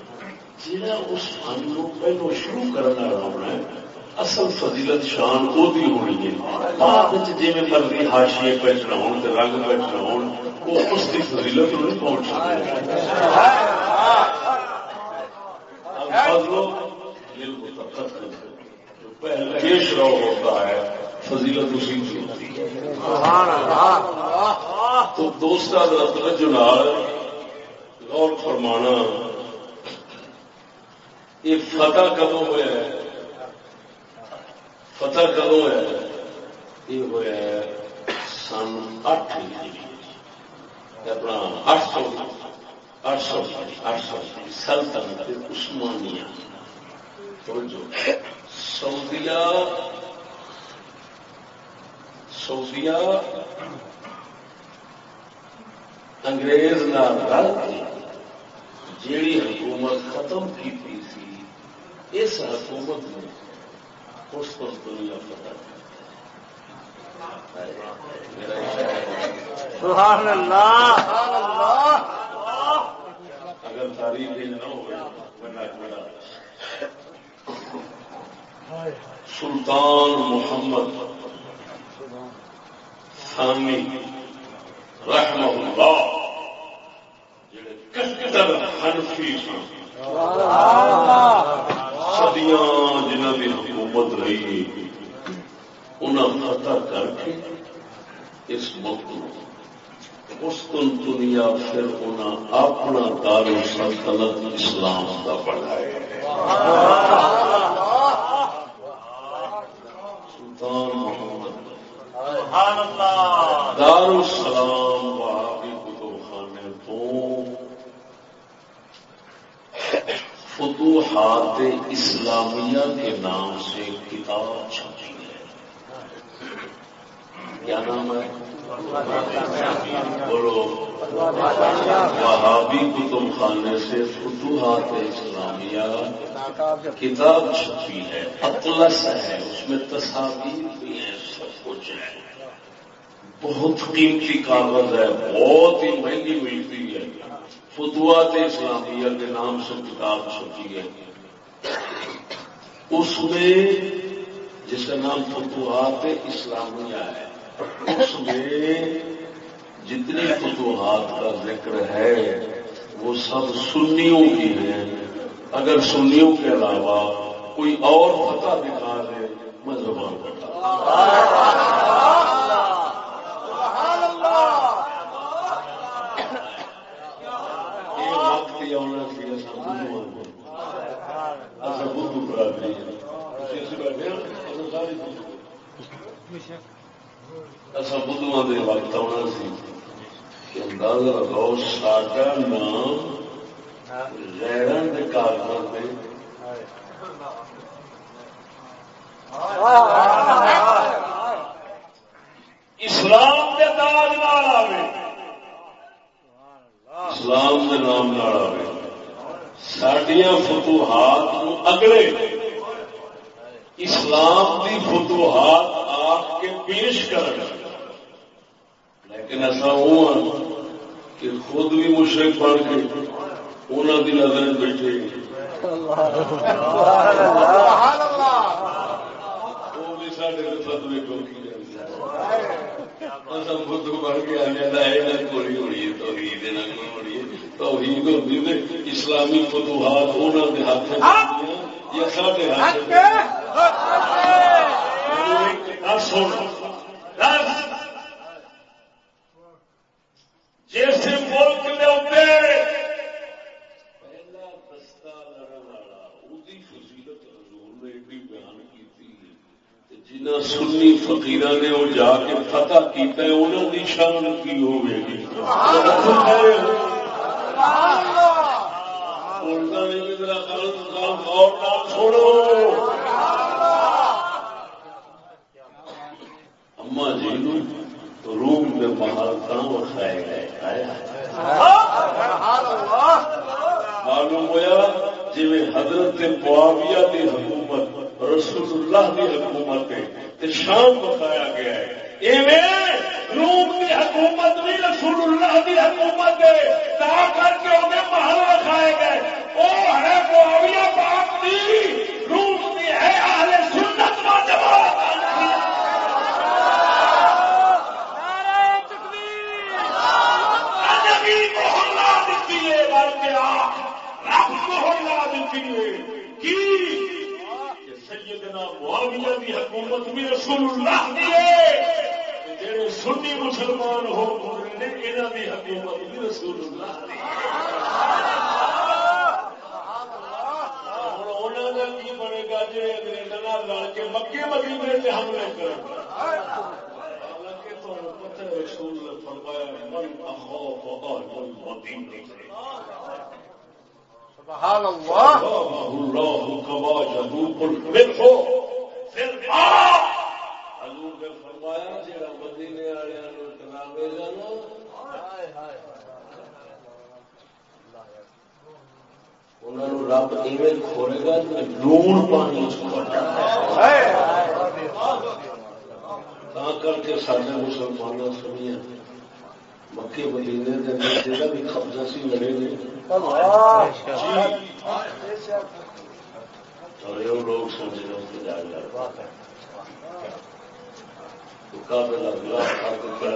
جا اس فن کو پہلو شروع کرنا ہونا ہے اصل فضیلت شان وہ بھی ہونی ہے۔ بعد جی مرضی ہاشیے پہ چڑھاؤ رنگ پہ چڑھاؤ وہ اس کی فضیلت نہیں پہنچ پیش رو ہوتا ہے، فضیلت اسی کی ہوتی ہے۔ تو دوسرا دوست جناب غور فرمانا یہ فتح کدو ہوا ہے فتح کدو ہے یہ ہوا ہے سن اٹھ اپنا اٹھ سو اٹھ سو اٹھ سو سلطنت عثمانیہ۔ سعودیہ سعودیہ انگریز نہ رل جیڑی حکومت ختم کی سی اس حکومت نے اس پر دنیا فتح سبحان اللہ اگر تاریخ نہ ہو سلطان محمد ثانی رحمہ اللہ حنفی سدیاں جنہ کی حکومت رہی انہیں فتح کر کے اس ملک مسکن دنیا پھر انہیں اپنا دار سلطنت اسلام کا بڑھایا سلطان محمد۔ دار السلام وہابی کتب خانے تو فتوحات اسلامیہ کے نام سے کتاب چھپی ہے۔ کیا نام ہے؟ بولو۔ وہابی کتب خانے سے فتوحات اسلامیہ کتاب چھپی ہے۔ اطلس ہے۔ اس میں تصاویر بھی ہے سب کچھ ہے۔ بہت قیمتی کاغذ ہے۔ بہت ہی مہنگی ملتی ہے۔ فتوحات اسلامیہ کے نام سے کتاب چھپی ہے۔ اس میں جس کا نام فتوحات اسلامیہ ہے، اس میں جتنی فتوحات کا ذکر ہے، وہ سب سنیوں کی ہیں۔ اگر سنیوں کے علاوہ کوئی اور فتح دکھا دے، میں زبان اصا بدھواں دے وقت آنا سی۔ کہ اندازہ لگاؤ ساڈا نام غیرن کے کارکن پہ اسلام کے تاج نال آئے اسلام کے نام نال آئے سڈیا فتوحات اگلے۔ اسلام کی فتوحات کے پیش کر لیکن ایسا ہوا کہ خود بھی مشرق پڑھ کے انہوں کی نظر بیٹھے۔ اسلامی فتوحات انہوں کے ہاتھ یا سارے ہاتھ جس ملک کے اتنے پہلا دستہ لڑن والا وہی فضیلت حضور نے بھی بیان کی جنہ سنی فقیر نے وہ جا کے فتح کیتا ہے انہوں کی شان کی ہوگی نہیں اما جی روم کے مہارت وکھائے گئے۔ معلوم ہوا جی حضرت معاویہ کی حکومت رسول اللہ کی حکومت ہے شام بتایا گیا ہے۔ روم کی حکومت بھی رسول اللہ کی حکومت ہے۔ تا کر کے انہیں محل رکھائے گئے۔ وہ ہے معاویہ باپ کی روم کی ہے اہل سنت و جماعت محلہ دیتی ہے بلکہ رب محلہ دیتی ہے کی؟ سیدنا معاویہ دی حکومت بھی رسول اللہ دی ہے۔ جڑے سنی مسلمان ہو گزرے نے، انہاں دی حکومت بھی رسول اللہ دی کی بنے گا جی انگریزوں رل کے مکے مدینے سے حملے کریں حالانکہ تو پتہ رسول فرمایا من اخوف اہل المدینہ. سبحان اللہ اللہ کما جدوب الملو پھر حضور نے فرمایا جڑا مدینے والے نو اتنا میلا نا انہوں رب ایویں کھولے گا لون پانی کر کے سارے مسلمانوں سنیا مکے مدینے کے اندر جہاں بھی قبضہ سی لوگ سمجھ رہے جا جا کافی لگا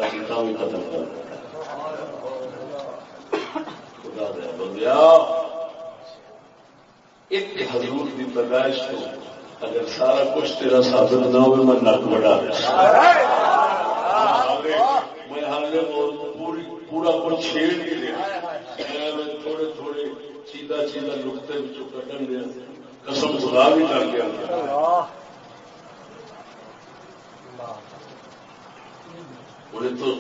ختم کر خدا دیا بندیا ایک حضور کی پیدائش تو اگر سارا کچھ تیرا ثابت نہ ہو میں نک بڑا میں پورا کچھ چھیڑ کے لیا تھوڑے تھوڑے چیزا چیزا نقطے کٹن دیا قسم خدا بھی کر کے انہیں تو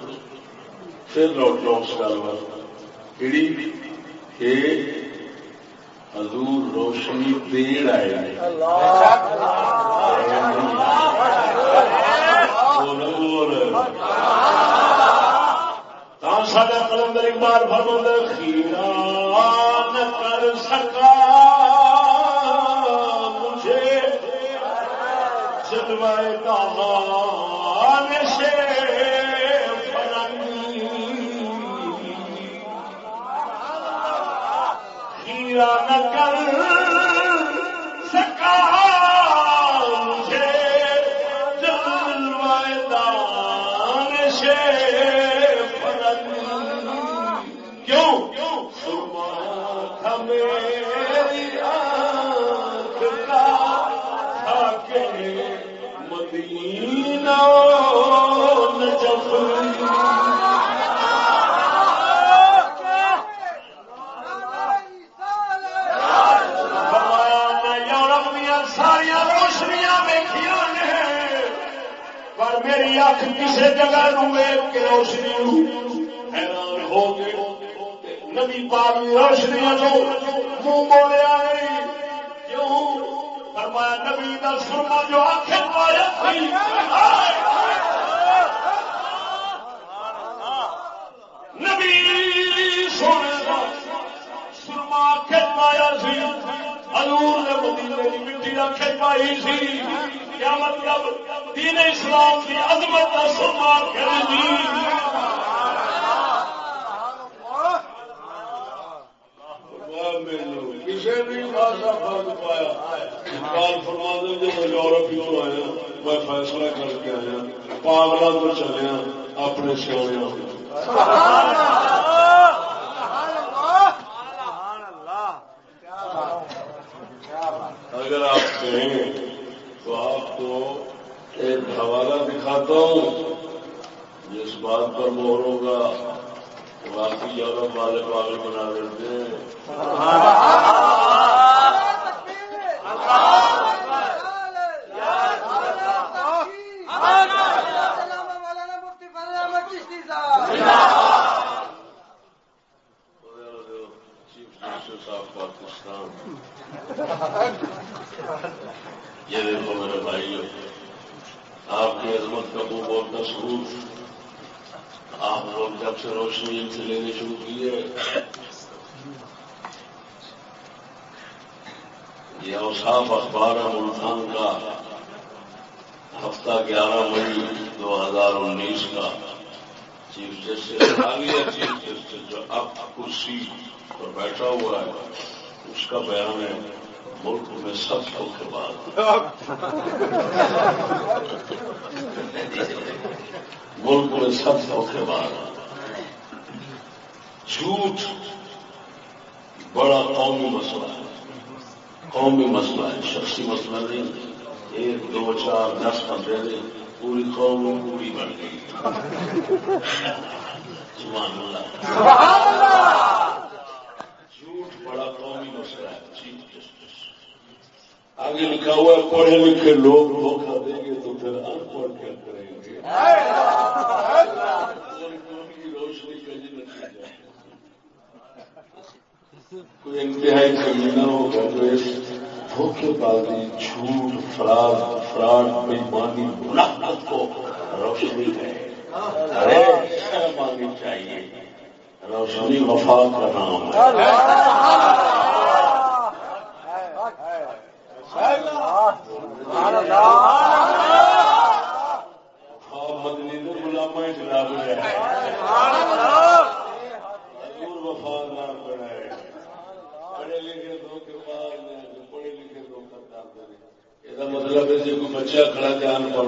پھر لوٹ لوٹ اس گل بات کہ حضور روشنی دین آئے سارا کلندر اقبال فرمند خیرا نہ کر سکا مجھے جلوائے دامان سے خیرا نہ کر میری کسی جگہ کے روشنی حیران ہو گئے۔ نبی پاک روشنیاں منہ بولیا نہیں۔ کیوں؟ فرمایا نبی کا سرما جو آخر پایا نبی سونے سرما آخر پایا سی حضور نے مدینے کی مٹی رکھ پائی سی کیا مطلب دین اسلام کی عظمت کا سرما کر کسی بھی خاصا فرق پایا۔ اقبال فرما دے جب میں یورپ کیوں آیا، میں فیصلہ کر کے آیا، پاگلوں کو چلیا اپنے سونے اگر آپ کہیں تو آپ کو ایک حوالہ دکھاتا ہوں جس بات پر مور ہوگا باقی یورپ والے پاگل بنا دیتے ہیں پاکستان یہ دیکھو میرے بھائی آپ کی عظمت کا وہ بہت مشہور آپ لوگ جب سے روشنی سے لینے شروع کی ہے یہ اوساف اخبار ملتان کا ہفتہ گیارہ مئی دو ہزار انیس کا چیف جسٹس حالیہ چیف جسٹس جو اب کرسی پر بیٹھا ہوا ہے اس کا بیان ہے ملک میں سب کے بعد ملک میں سب کے بعد جھوٹ بڑا قومی مسئلہ ہے۔ قومی مسئلہ ہے شخصی مسئلہ نہیں ایک دو چار دس بندے نے پوری قوم پوری بن گئی۔ جھوٹ بڑا قومی مسئلہ ہے۔ Chief justice. آگے لکھا ہوا ہے پڑھے لکھے لوگ دھوکہ دیں گے تو پھر ان پڑھ کیا کریں گے۔ روشنی کا جی نتیجہ کوئی انتہائی کمینہ ہوگا جو اس دھوکے بازی جھوٹ فراڈ فراڈ بےمانی ملاقات کو روشنی ہے ارے مانی چاہیے روشنی وفا کا نام مدنی نے غلامہ جناب وفادار بنائے پڑھے لکھے دو کے بعد مطلب ہے جی کوئی بچہ کھڑا جان پڑ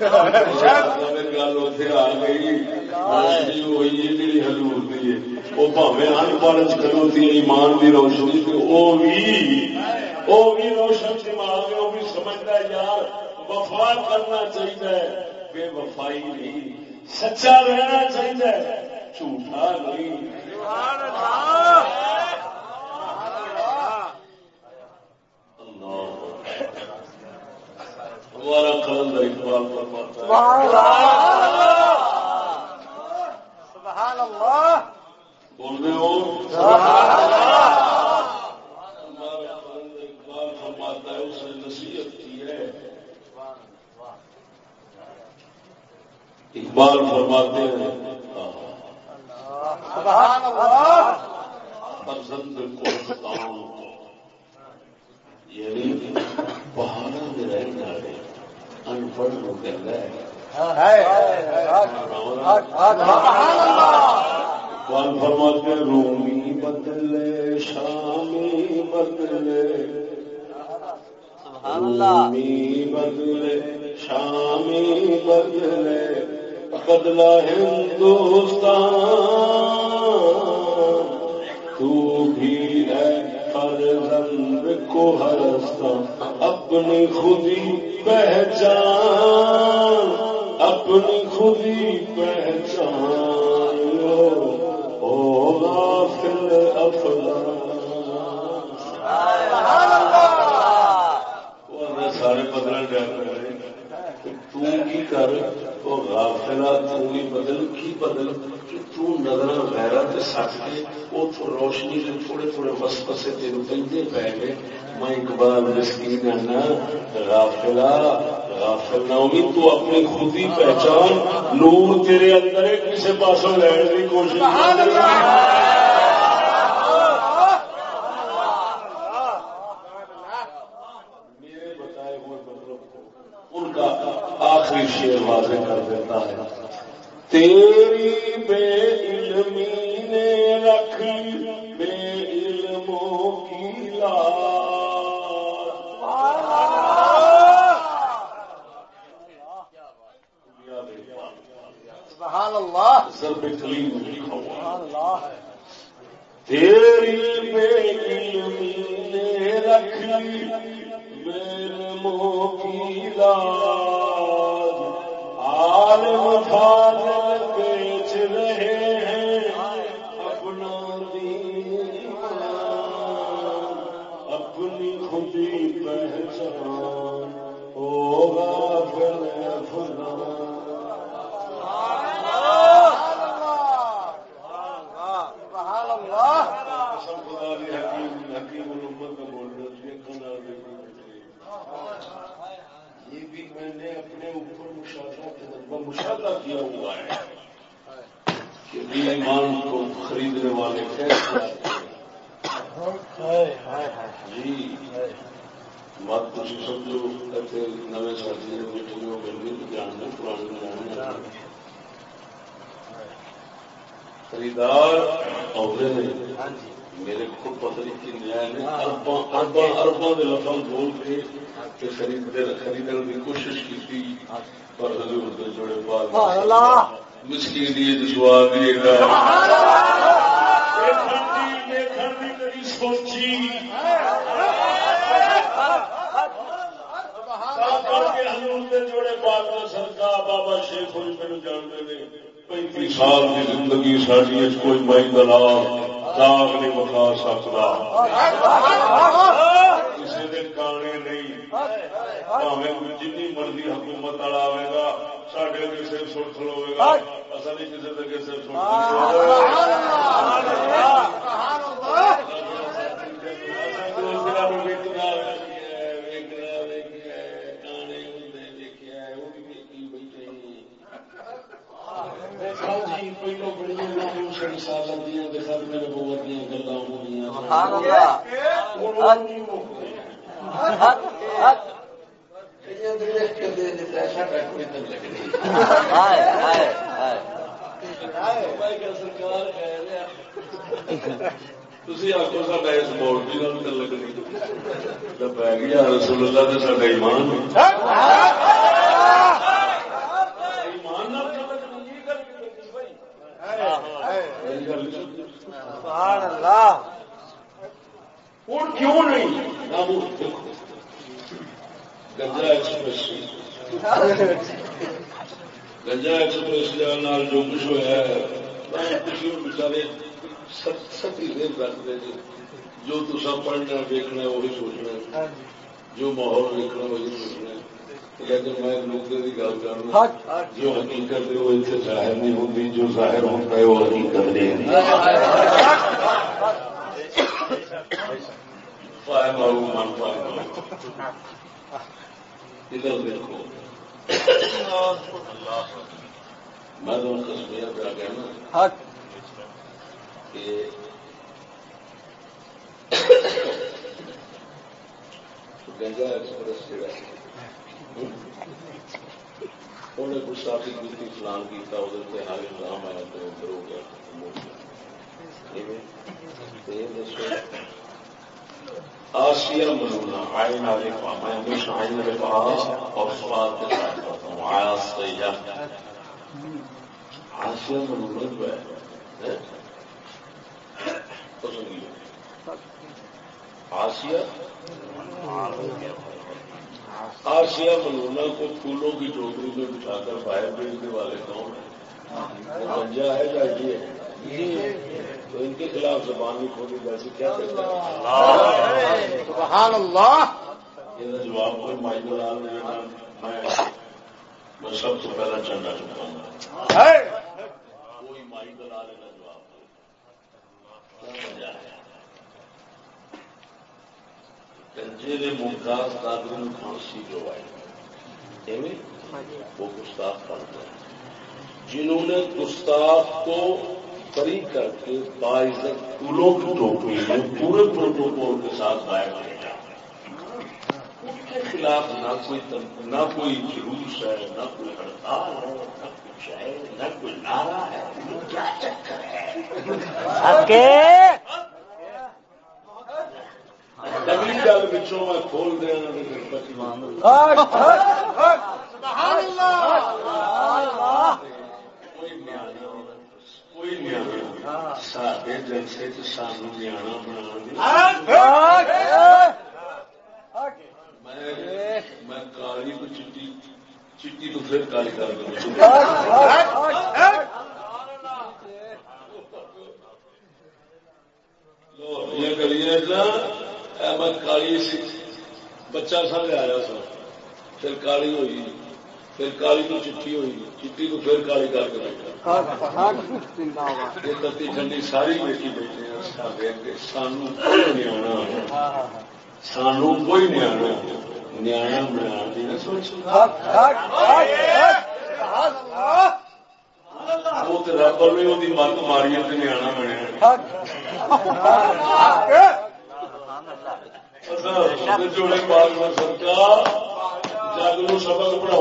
رہا *laughs* گل اتنے آ گئی ہوئی ہے جی ہزور کی وہ پاوے ان پڑھ چلوتی ایمان کی روشنی وہ بھی روشن دماغ وہ بھی سمجھتا یار وفا کرنا چاہیے بے وفائی نہیں سچا رہنا چاہیے جھوٹا نہیں۔ ہمارا کلندر اقبال بول رہے ہو ہمارا کلندر اقبال فرماتا ہے۔ اس نے نصیحت کی ہے اقبال فرماتے ہیں۔ پسند کو یعنی پہاڑوں میں رہنے والے۔ کون فرماتے رومی بدلے شامی بدلے۔ رومی بدلے شامی بدلے۔ بدلا ہندوستان۔ تو بھی ہے۔ ہر رنگ کو ہرستان اپنی خودی پہچان اپنی خودی پہچان او غافل افلا سارے بدل گئے کی کر؟ غافلا تھی بدل، کی بدل؟ تو نظر غیرت سچ کے اتو روشنی کے تھوڑے تھوڑے بس پسے تین پہ پی گئے۔ میں اقبال مسکین ہے غافلا غافل نہ ہوگی تو اپنی خود ہی پہچان، نور تیرے اندر ہے کسی پاسوں لین کی کوشش میرے بتائے ہوئے مطلب ان کا آخری شیر واضح کر دیتا ہے۔ تیری بے علمی نے رکھ بے علموں کی سبحان اللہ۔ ضرب کلیم لکھا ہوا۔ ہے تیری بے علمی نے رکھ لی میرے منہ کی لاج عالم فاضل بیچ رہے ہیں اپنا دین اپنی خودی پہچان ہوگا پھر فلان سبحان اللہ یہ بھی میں نے اپنے اوپر مشاہدہ مشاہدہ کیا ہوا ہے کہ دل ایمان کو خریدنے والے جی۔ مت تھی سمجھو اتنے نئے ساتھی بیٹھے ہو گئے جاننا پرانے جاننا خریدار آتے ہیں میرے کو پتلی کی نیا نے ارباں ارباں کے لفظ بول کے خریدنے کی کوشش کی پر حضور کے جوڑے مسکین دی جواب دیے گا سوچی. جوڑے سرکار بابا شیخ ہوئی جانتے ہیں پینتی سال کی زندگی ساری کوئی مائی دلال داغ نہیں بتا سکتا کسی دن کانے نہیں کوئی جن مرضی حکومت والا آئے گا سڈے کسی سر کھلوے گا اصل کسی کے سر سر سال میرے بہت تھی آخو سا اس موڑ بھی لگنی پی گیا رسول اللہ۔ تو سا ایمان کیوں نہیں؟ گنجا ایکسپریس۔ گنجا ایکسپریس جو کچھ ہوا ہے بچارے ستی دیر رکھتے جی جو تصا پڑھنا دیکھنا وہی سوچنا جو ماحول دیکھنا وہی سوچنا لیکن میں ایک نقطے کی گل کرنا جو حقیقت ہے وہ اتنے ظاہر نہیں ہوتی جو ظاہر ہوتا ہے وہ حقیقت نہیں ادھر دیکھو۔ میں تو کشمیر پہ کہنا کہ گنجا ایکسپریس جڑا ہے۔ انہیں کچھ ساتھی کی فلان کیا وہ ہر الزام آیا تو ادھر ہو گیا آسیا منونا آئین والے میں ہمیشہ آئین والے پاس اور سوال کے ساتھ کرتا ہوں۔ آیا سیاح آسیا منونا جو ہے آسیا آسیا ملونا کو پھولوں کی ٹوکری میں بٹھا کر باہر بھیجنے والے کون ہیں؟ گنجا ہے یا یہ ہے؟ تو ان کے خلاف زبان نہیں کھولی ویسے کیا کرتا یہ جواب کوئی مائی دلال میں سب سے پہلا چنڈا چکا ہوں کوئی مائی دلال جواب۔ کیا کنجے نے ممتاز قادری کھانسی جو آئی وہ گستاخ بنتے ہیں جنہوں نے گستاخ کو بری کر کے باعزت پھولوں کی ٹوکری میں پورے پروٹوکول کے ساتھ باہر بھیجا ان کے خلاف نہ کوئی نہ کوئی جلوس ہے، نہ کوئی ہڑتال ہے، نہ کچھ ہے نہ کوئی نعرہ ہے۔ کیا چکر ہے؟ اگلی گل پچھوں میں کھول دیا کوئی نیا سارے جلسے نیا بنا میں کالی تو چٹی چٹی تو پھر کالی کر دوں یہ کریے میں کالی سی، بچہ سمجھ آیا سر پھر کالی ہوئی، پھر کالی تو چٹھی ہوئی، چٹھی تو پھر کالی کر کے بیٹھا۔ یہ تتی ٹھنڈی ساری بیٹھی بیٹھے سانو کوئی نہیں آنا سانو کوئی نہیں آنا نیا بنا وہ تو رب بھی وہ مت ماری نیا بنیا جوڑے پال میں سرکار جگ نو سبق پڑھا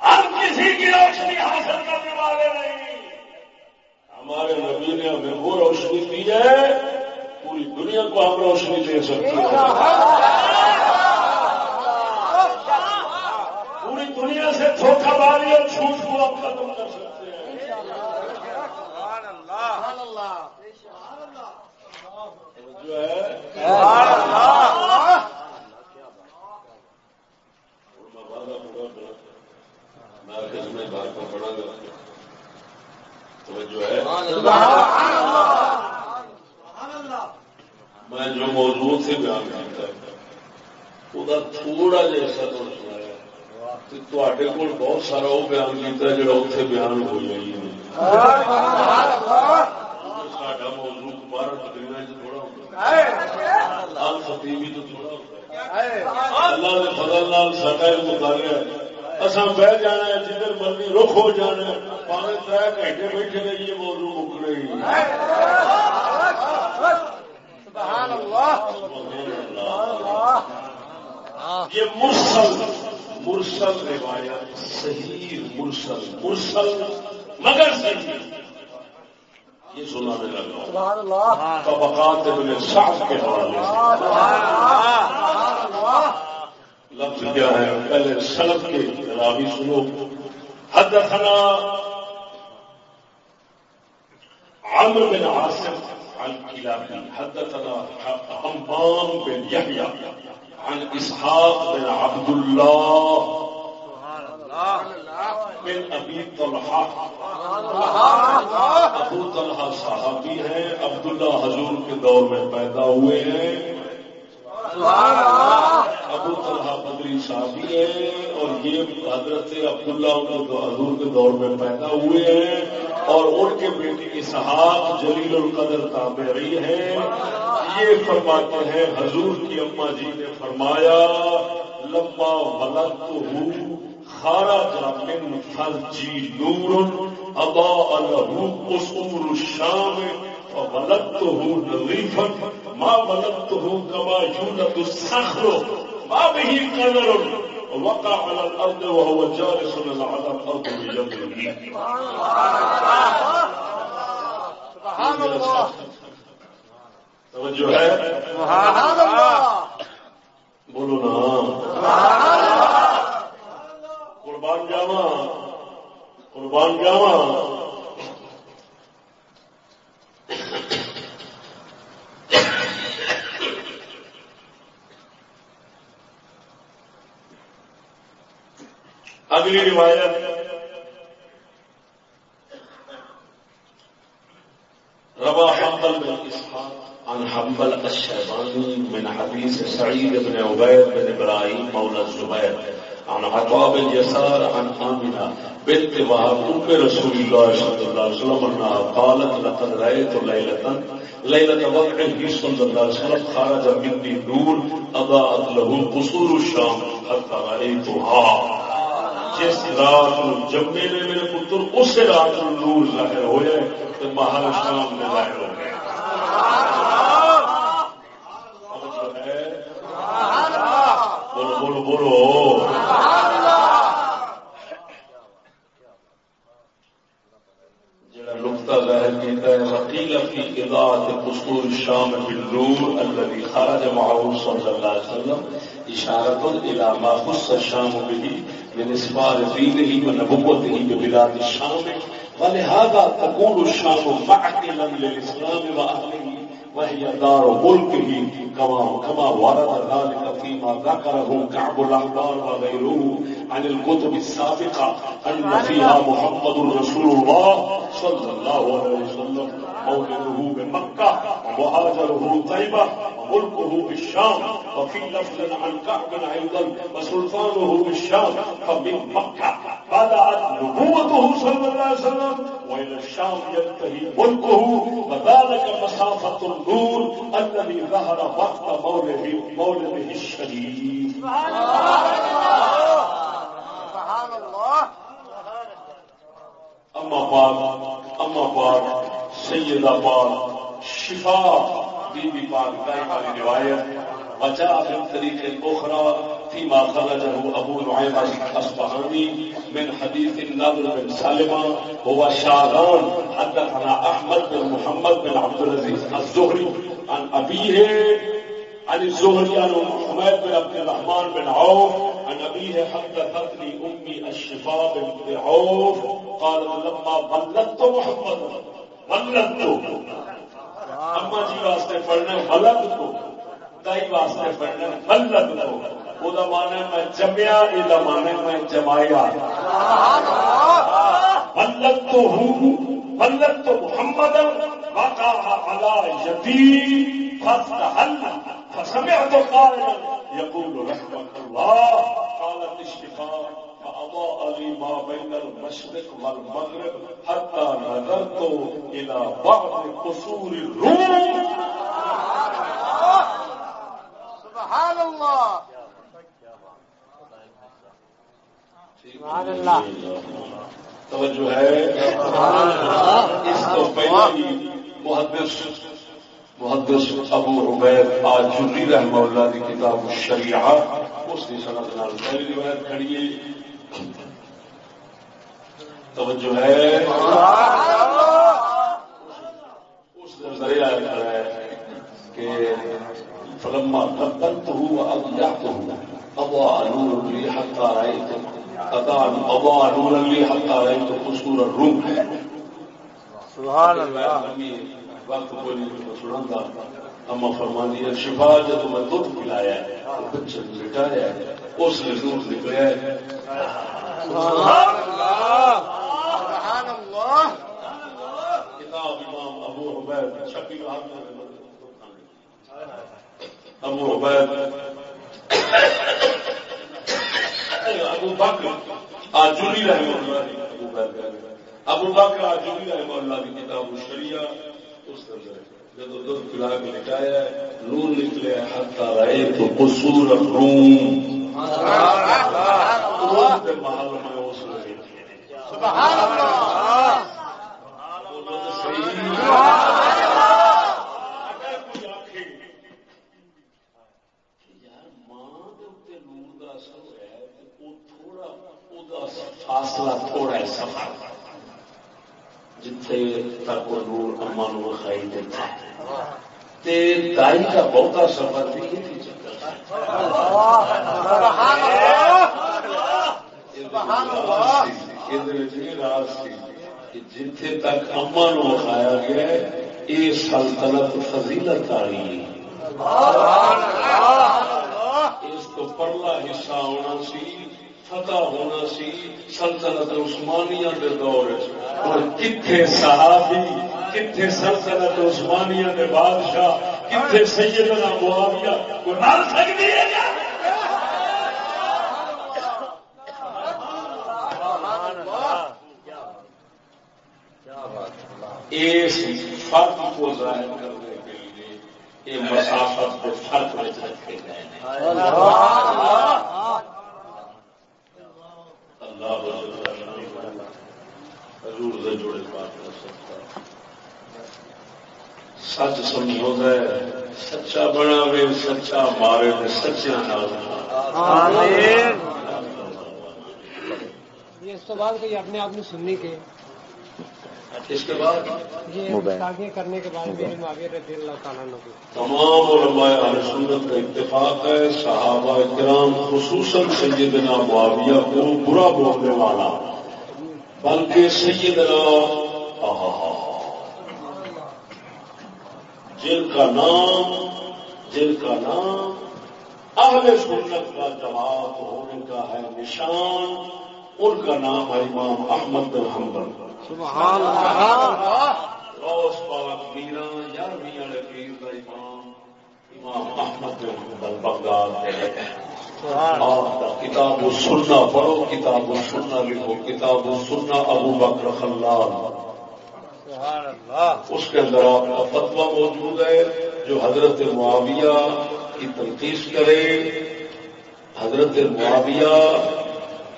ہم کسی کی روشنی حاصل کرنے والے نہیں۔ ہمارے نبی نے ہمیں وہ روشنی دی ہے، پوری دنیا کو ہم روشنی دے سکتے ہیں۔ دنیا سے دھوکہ بازی اور جھوٹ کو ہم ختم کر سکتے ہیں۔ جو ہے۔ میں بات کو پڑھا گا تو جو ہے میں جو موضوع سے بیان کرتا وہ تھوڑا جیسا تو تے بہت سارا وہ بیان کیا جا اتنے بیان ہو جائے ساڈا موضوع بارہ تقریباً تھوڑا ہوتا فتیوی تو تھوڑا ہوتا اللہ نے فضل ساڈا مطالعہ اصا بہ جانا ہے جدھر مرضی رخ ہو جانا ہے تر گھنٹے بیٹھے رہیے موضوع مک رہی یہ مرسل مرسل روایت صحیح مرسل مرسل مگر صحیح۔ یہ سنانے لگا۔ طبقات ابن سعد کے حوالے سے۔ لفظ کیا ہے؟ پہلے سلف کے راوی سنو۔ حدثنا عمرو بن عاصم عن كلابي حدثنا حمام بن يحيى عن اسحاق بن عبد الله بن ابي طلحه ابو طلحہ صحابی ہیں عبداللہ حضور کے دور میں پیدا ہوئے ہیں. ابو طلحہ بدری صحابی ہے اور یہ حضرت عبداللہ حضور کے دور میں پیدا ہوئے ہیں۔ اور ان کے بیٹے اسحاق جلیل القدر تابعی ہیں۔ یہ فرماتے ہیں، حضور کی اما جی نے فرمایا لمبا ولد ہوں خارا جامن فل جی نور ابا الح قصور الشام ولدت ہوں نظیفا ما ولدت ہوں کما یولد الصخر ما به قدر۔ وقع على الارض وهو جالس على الارض بيده سبحان اللہ توجہ ہے؟ سبحان اللہ بولو نا. قربان جاوا قربان جاوا اگلی روایت۔ ربا حنبل بن اسحاق عن حنبل الشيباني من حديث سعيد بن عبيد بن ابراهيم مولى الزبير عن عطاء بن يسار عن آمنة بنت وهب ام رسول الله صلى الله عليه وسلم انها قالت، لقد رايت ليله ليله وضعه صلى الله عليه وسلم خرج مني نور اضاءت له قصور الشام حتى رايتها جس رات جمے نے میرے پتر اس رات نور ظاہر ہو جائے تو باہر شام میں ظاہر ہو گئے بولو بولو بولو جڑا نقطہ ظاہر کیتا ہے۔ وکیل فی اضاعت قصور الشام بالنور الذي خرج معه وسلم، اشارت الى ما خص الشام به من اسفار ونبوته ببلاد الشام۔ ولهذا تكون الشام معقلا للاسلام واهله وهي دار ملكه كما كما ورد ذلك فيما ذكره كعب الأحبار وغيره عن الكتب السابقة أن فيها محمد رسول الله صلى الله عليه وسلم مولده بمكة ومهاجره طيبة وملكه بالشام وفي لفظ عن كعب أيضا وسلطانه بالشام فمن مكة. بدأت نبوته صلى الله عليه وسلم وإلى الشام ينتهي ملكه وذلك مسافة النور الذي ظهر وقت مولده مولده الشريف سبحان الله سبحان الله أما بعد پاک سیدہ پاک شفا بی بی پاک دائمہ روایت وجاء في الطريق الأخرى فيما خرجه أبو نعيم الأصبهاني من حديث النضر بن سلمة هو شاغان حدثنا أحمد بن محمد بن عبد العزيز الزهري عن أبيه، عن الزهري عن محمد بن عبد الرحمن بن عوف، عن أبيه حدثتني أمي الشفاء بن عوف قال لما بلغت محمد بلغت اما جی واسطے پڑھنے بلغت دائی واسطے پڑھنا بلد کو. وہ مانا میں جمیا یہ مانا میں جمایا بلد تو ہوں بلد تو محمد واقع على يدي فاستحل فسمعت قائلا يقول رحمة الله قالت الشفاء فأضاء لي ما بين المشرق والمغرب حتى نظرت إلى بعض قصور الروم سبحان اللہ سبحان اللہ توجہ ہے۔ اس کو پہلے ہی محدث محدث ابو عبید آج رحمہ اللہ کی کتاب الشریعہ، اس کی صنعت نال پہلی روایت کھڑی ہے۔ توجہ ہے۔ اس ذریعہ کھڑا ہے کہ فلما قدمته وأضيعته أضاء نور لي حتى رأيت أضاء نورا لي حتى رأيت قصور الروم. سبحان اللہ. وقت کوئی نہیں سناتا اما فرمانی ہے شفا جب میں دودھ پلایا ہے بچے لٹایا ہے اس نے دودھ نکلیا ہے۔ سبحان اللہ. کتاب امام ابو عبید چھپی ہاتھ میں ابو عبید ابو بکر آجوری رحمہ اللہ ابو بکر. آجوری رحمہ اللہ کی کتاب الشریعہ. اس طرح جب دودھ پلا کے لٹایا نور نکلے حتی رہے تو قصور الروم روم کے محل میں اس نے سبحان اللہ فاصلہ تھوڑا ہے سفر جتھے تک وہ نور اما نو وکھائی دیتا ہے تے دائی کا بہتا سفر بھی جتھے تک اما نو وکھایا گیا ہے یہ سلطنت فضیلت والی۔ اس کو پرلا حصہ ہونا سی فتح ہونا سی سلطنت عثمانیہ کے دور اور کتنے صحابی کتنے سلطنت عثمانیہ کے بادشاہ کتنے سیدنا معاویہ کو نہ سکتی ہے اس فرق کو ظاہر کرنے کے لیے یہ مسافت کے فرق میں رکھے گئے ہیں۔ حضور سے جڑے بات کر سکتا سچ سمجھو سچا بنا سچا مارے یہ اس کے بعد کوئی اپنے آپ میں سننے کے اس کے بعد یہ آگے کرنے کے بعد رضی اللہ تعالیٰ نے تمام علماء اہل سنت کا اتفاق ہے صحابہ کرام خصوصاً سیدنا معاویہ کو برا بولنے والا بلکہ سیدنا جن کا نام جن کا نام اہل سنت کا جواب ہونے کا ہے نشان ان کا نام ہے امام احمد بن حنبل۔ سبحان اللہ۔ روس پاک میرا یارویں والے پیر کا امام امام احمد بن حنبل بغداد۔ ہے کتاب و سننا پڑھو کتاب و سننا لکھو کتاب و سننا ابو بکر خلال۔ اس کے اندر آپ کا فتوا موجود ہے جو حضرت معاویہ کی تنقید کرے۔ حضرت معاویہ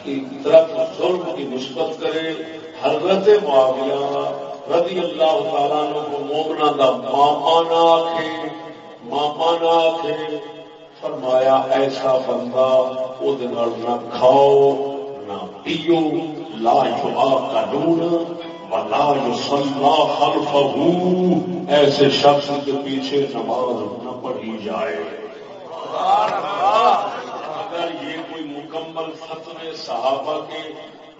کی طرف ظلم کی نسبت کرے۔ حضرت معاویہ رضی اللہ تعالیٰ کو مومنا دا ماما نہ آخے ماما نہ آخے فرمایا، ایسا بندہ وہ نہ کھاؤ، نہ پیو، لا جو کا ڈون ولا یصلا ایسے شخص کے پیچھے نماز نہ پڑھی جائے۔ اگر یہ کوئی مکمل فتو صحابہ کے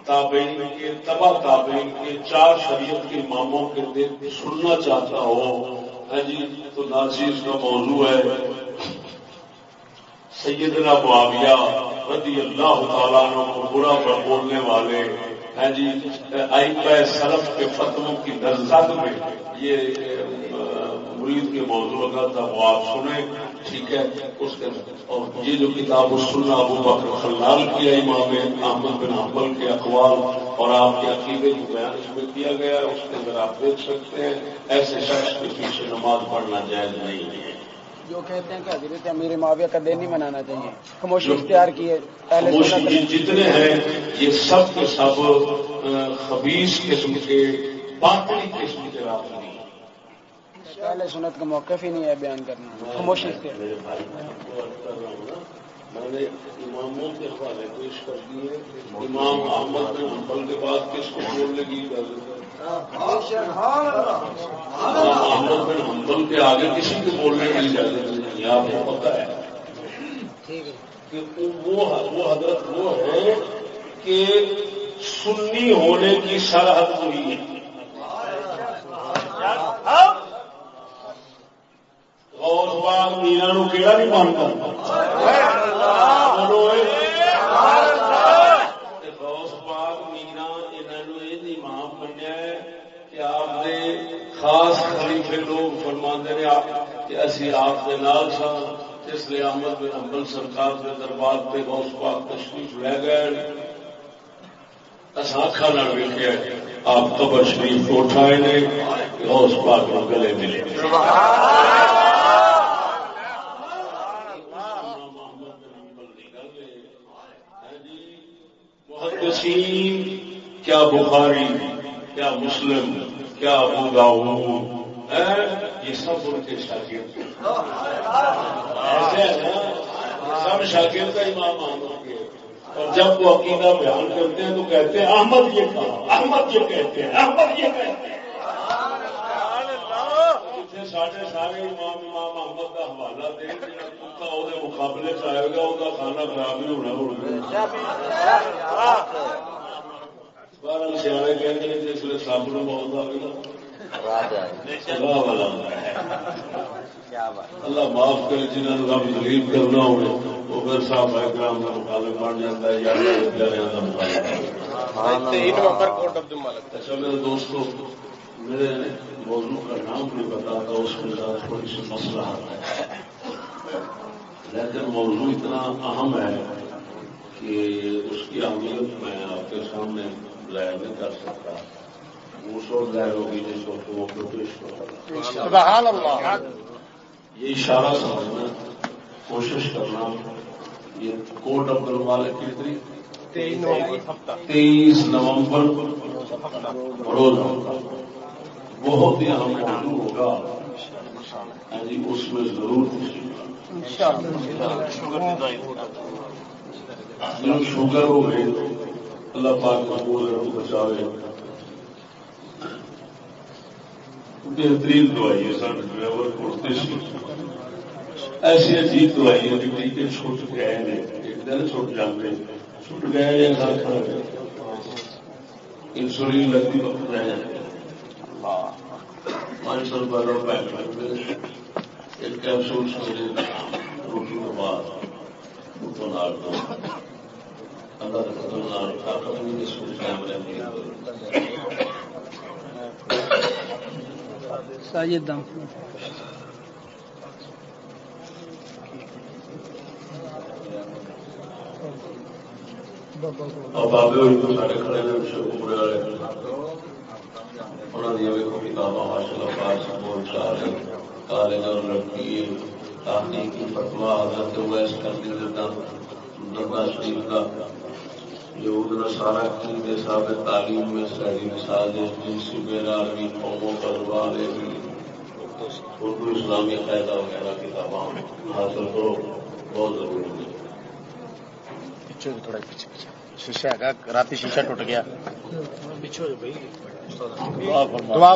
تابعین کے تبا تابعین کے چار شریعت کے ماموں کے دل سننا چاہتا ہو ہاں جی تو ناچیز کا موضوع ہے۔ سیدنا معاویہ رضی اللہ تعالیٰ کو برا پر بولنے والے۔ ہیں جی آئی سلف کے فتووں کی درزد میں یہ مرید کے موضوع کا تھا، وہ آپ سنیں، ٹھیک ہے؟ اس کے اور یہ جو کتاب سننا ابو بکر خلال کیا امام احمد بن حمل کے اخبار اور آپ کے عقیدے کو بیان اس میں کیا گیا ہے، اس کے اندر آپ دیکھ سکتے ہیں، ایسے شخص کے پیچھے نماز پڑھنا جائز نہیں ہے۔ جو کہتے ہیں کہ حضرت امیر معاویہ کا دن نہیں منانا چاہیے۔ خاموشی اختیار کی ہے جتنے ہیں یہ سب کے سب خبیص قسم کے باطلی قسم کے رابطے پہلے سنت کا موقف ہی نہیں ہے بیان کرنا۔ خاموشی اختیار۔ میں نے اماموں کے حوالے پیش کر دیے۔ امام احمد بن حنبل کے بعد کس کو بولنے کی اجازت ہے احمد بن حنبل کے آگے کسی کو بولنے کی اجازت نہیں آپ کو پتا ہے کہ وہ حضرت وہ ہے کہ سنی ہونے کی سرحد ہوئی ہے۔ اور میرا نو کہڑا نہیں مانتا؟ خاص خلیفے لوگ فرما نے کہ اسی آپ کے نال سا اس لیے احمد بن امبل سرکار کے دربار پہ غوث پاک تشریف لے گئے۔ اکھا نہ آپ قبر شریف کو اٹھائے نے، غوث پاک کو گلے ملے۔ محدثین، کیا بخاری، کیا مسلم؟ کیا ابو داؤد یہ سب ان کے شاگرد ایسے ہے سب شاگرد کا امام احمد کے۔ اور جب وہ عقیدہ بیان کرتے ہیں تو کہتے ہیں، احمد یہ کہا، احمد یہ کہتے ہیں، احمد یہ کہتے ہیں۔ سارے سارے امام امام احمد کا حوالہ دیں مقابلے چاہے گا وہ کھانا خراب ہی ہونا ہوگا بارہ سیاح کہتے ہیں جس لیے سب نو اللہ معاف کرے جنہوں نے رب دلیل کرنا ہوگا وہ پھر صاحب گرام کا مقابلے بن جاتا ہے یا اچھا میرے دوستوں میرے موضوع کا نام نہیں پتا تھا اس کے ساتھ تھوڑی سی مسئلہ آتا ہے لیکن موضوع اتنا اہم ہے کہ اس کی اہمیت میں آپ کے سامنے ظاہر نہیں کر سکتا۔ وقت ظاہر ہوگی جس وقت وہ پیش کرتا یہ اشارہ سمجھنا کوشش کرنا۔ یہ کوٹ ابدل والے کی تاریخ تیئیس نومبر روز۔ بہت ہی اہم موضوع ہوگا۔ جی اس میں ضرور شوگر ہو گئے اللہ پاک مقبول بچاوے بہترین دوائی ہے سر ڈرائیور پڑتے ایسی عجیب دوائی ہے ٹیکے چھٹ گئے ہیں، ایک دن چھٹ جاتے چھٹ گئے یا گھر کھڑا گئے انسولین لگتی وقت رہ جاتے پانچ سو روپئے روپئے ایک کیپسول سمجھے روٹی کے بعد۔ اللہ طاقت بھی قائم دم۔ اور بابے ہوئی سارے کھڑے نے شکر والے انہوں نے کتاباں ماشاء اللہ پاس بول چاہ کالج اور لڑکی تحقیقی فتوا حضرت ویس کر دیتا۔ دربار شریف کا یہود نصارہ کی نصاب تعلیم میں مثال ہے جنسی بیداری قوموں کا زبان ہے اردو اسلامی قاعدہ وغیرہ کتاباں حاصل کرو بہت ضروری ہے۔ شیشہ ہے رات شیشہ ٹوٹ گیا۔ پیچھے بھائی دعا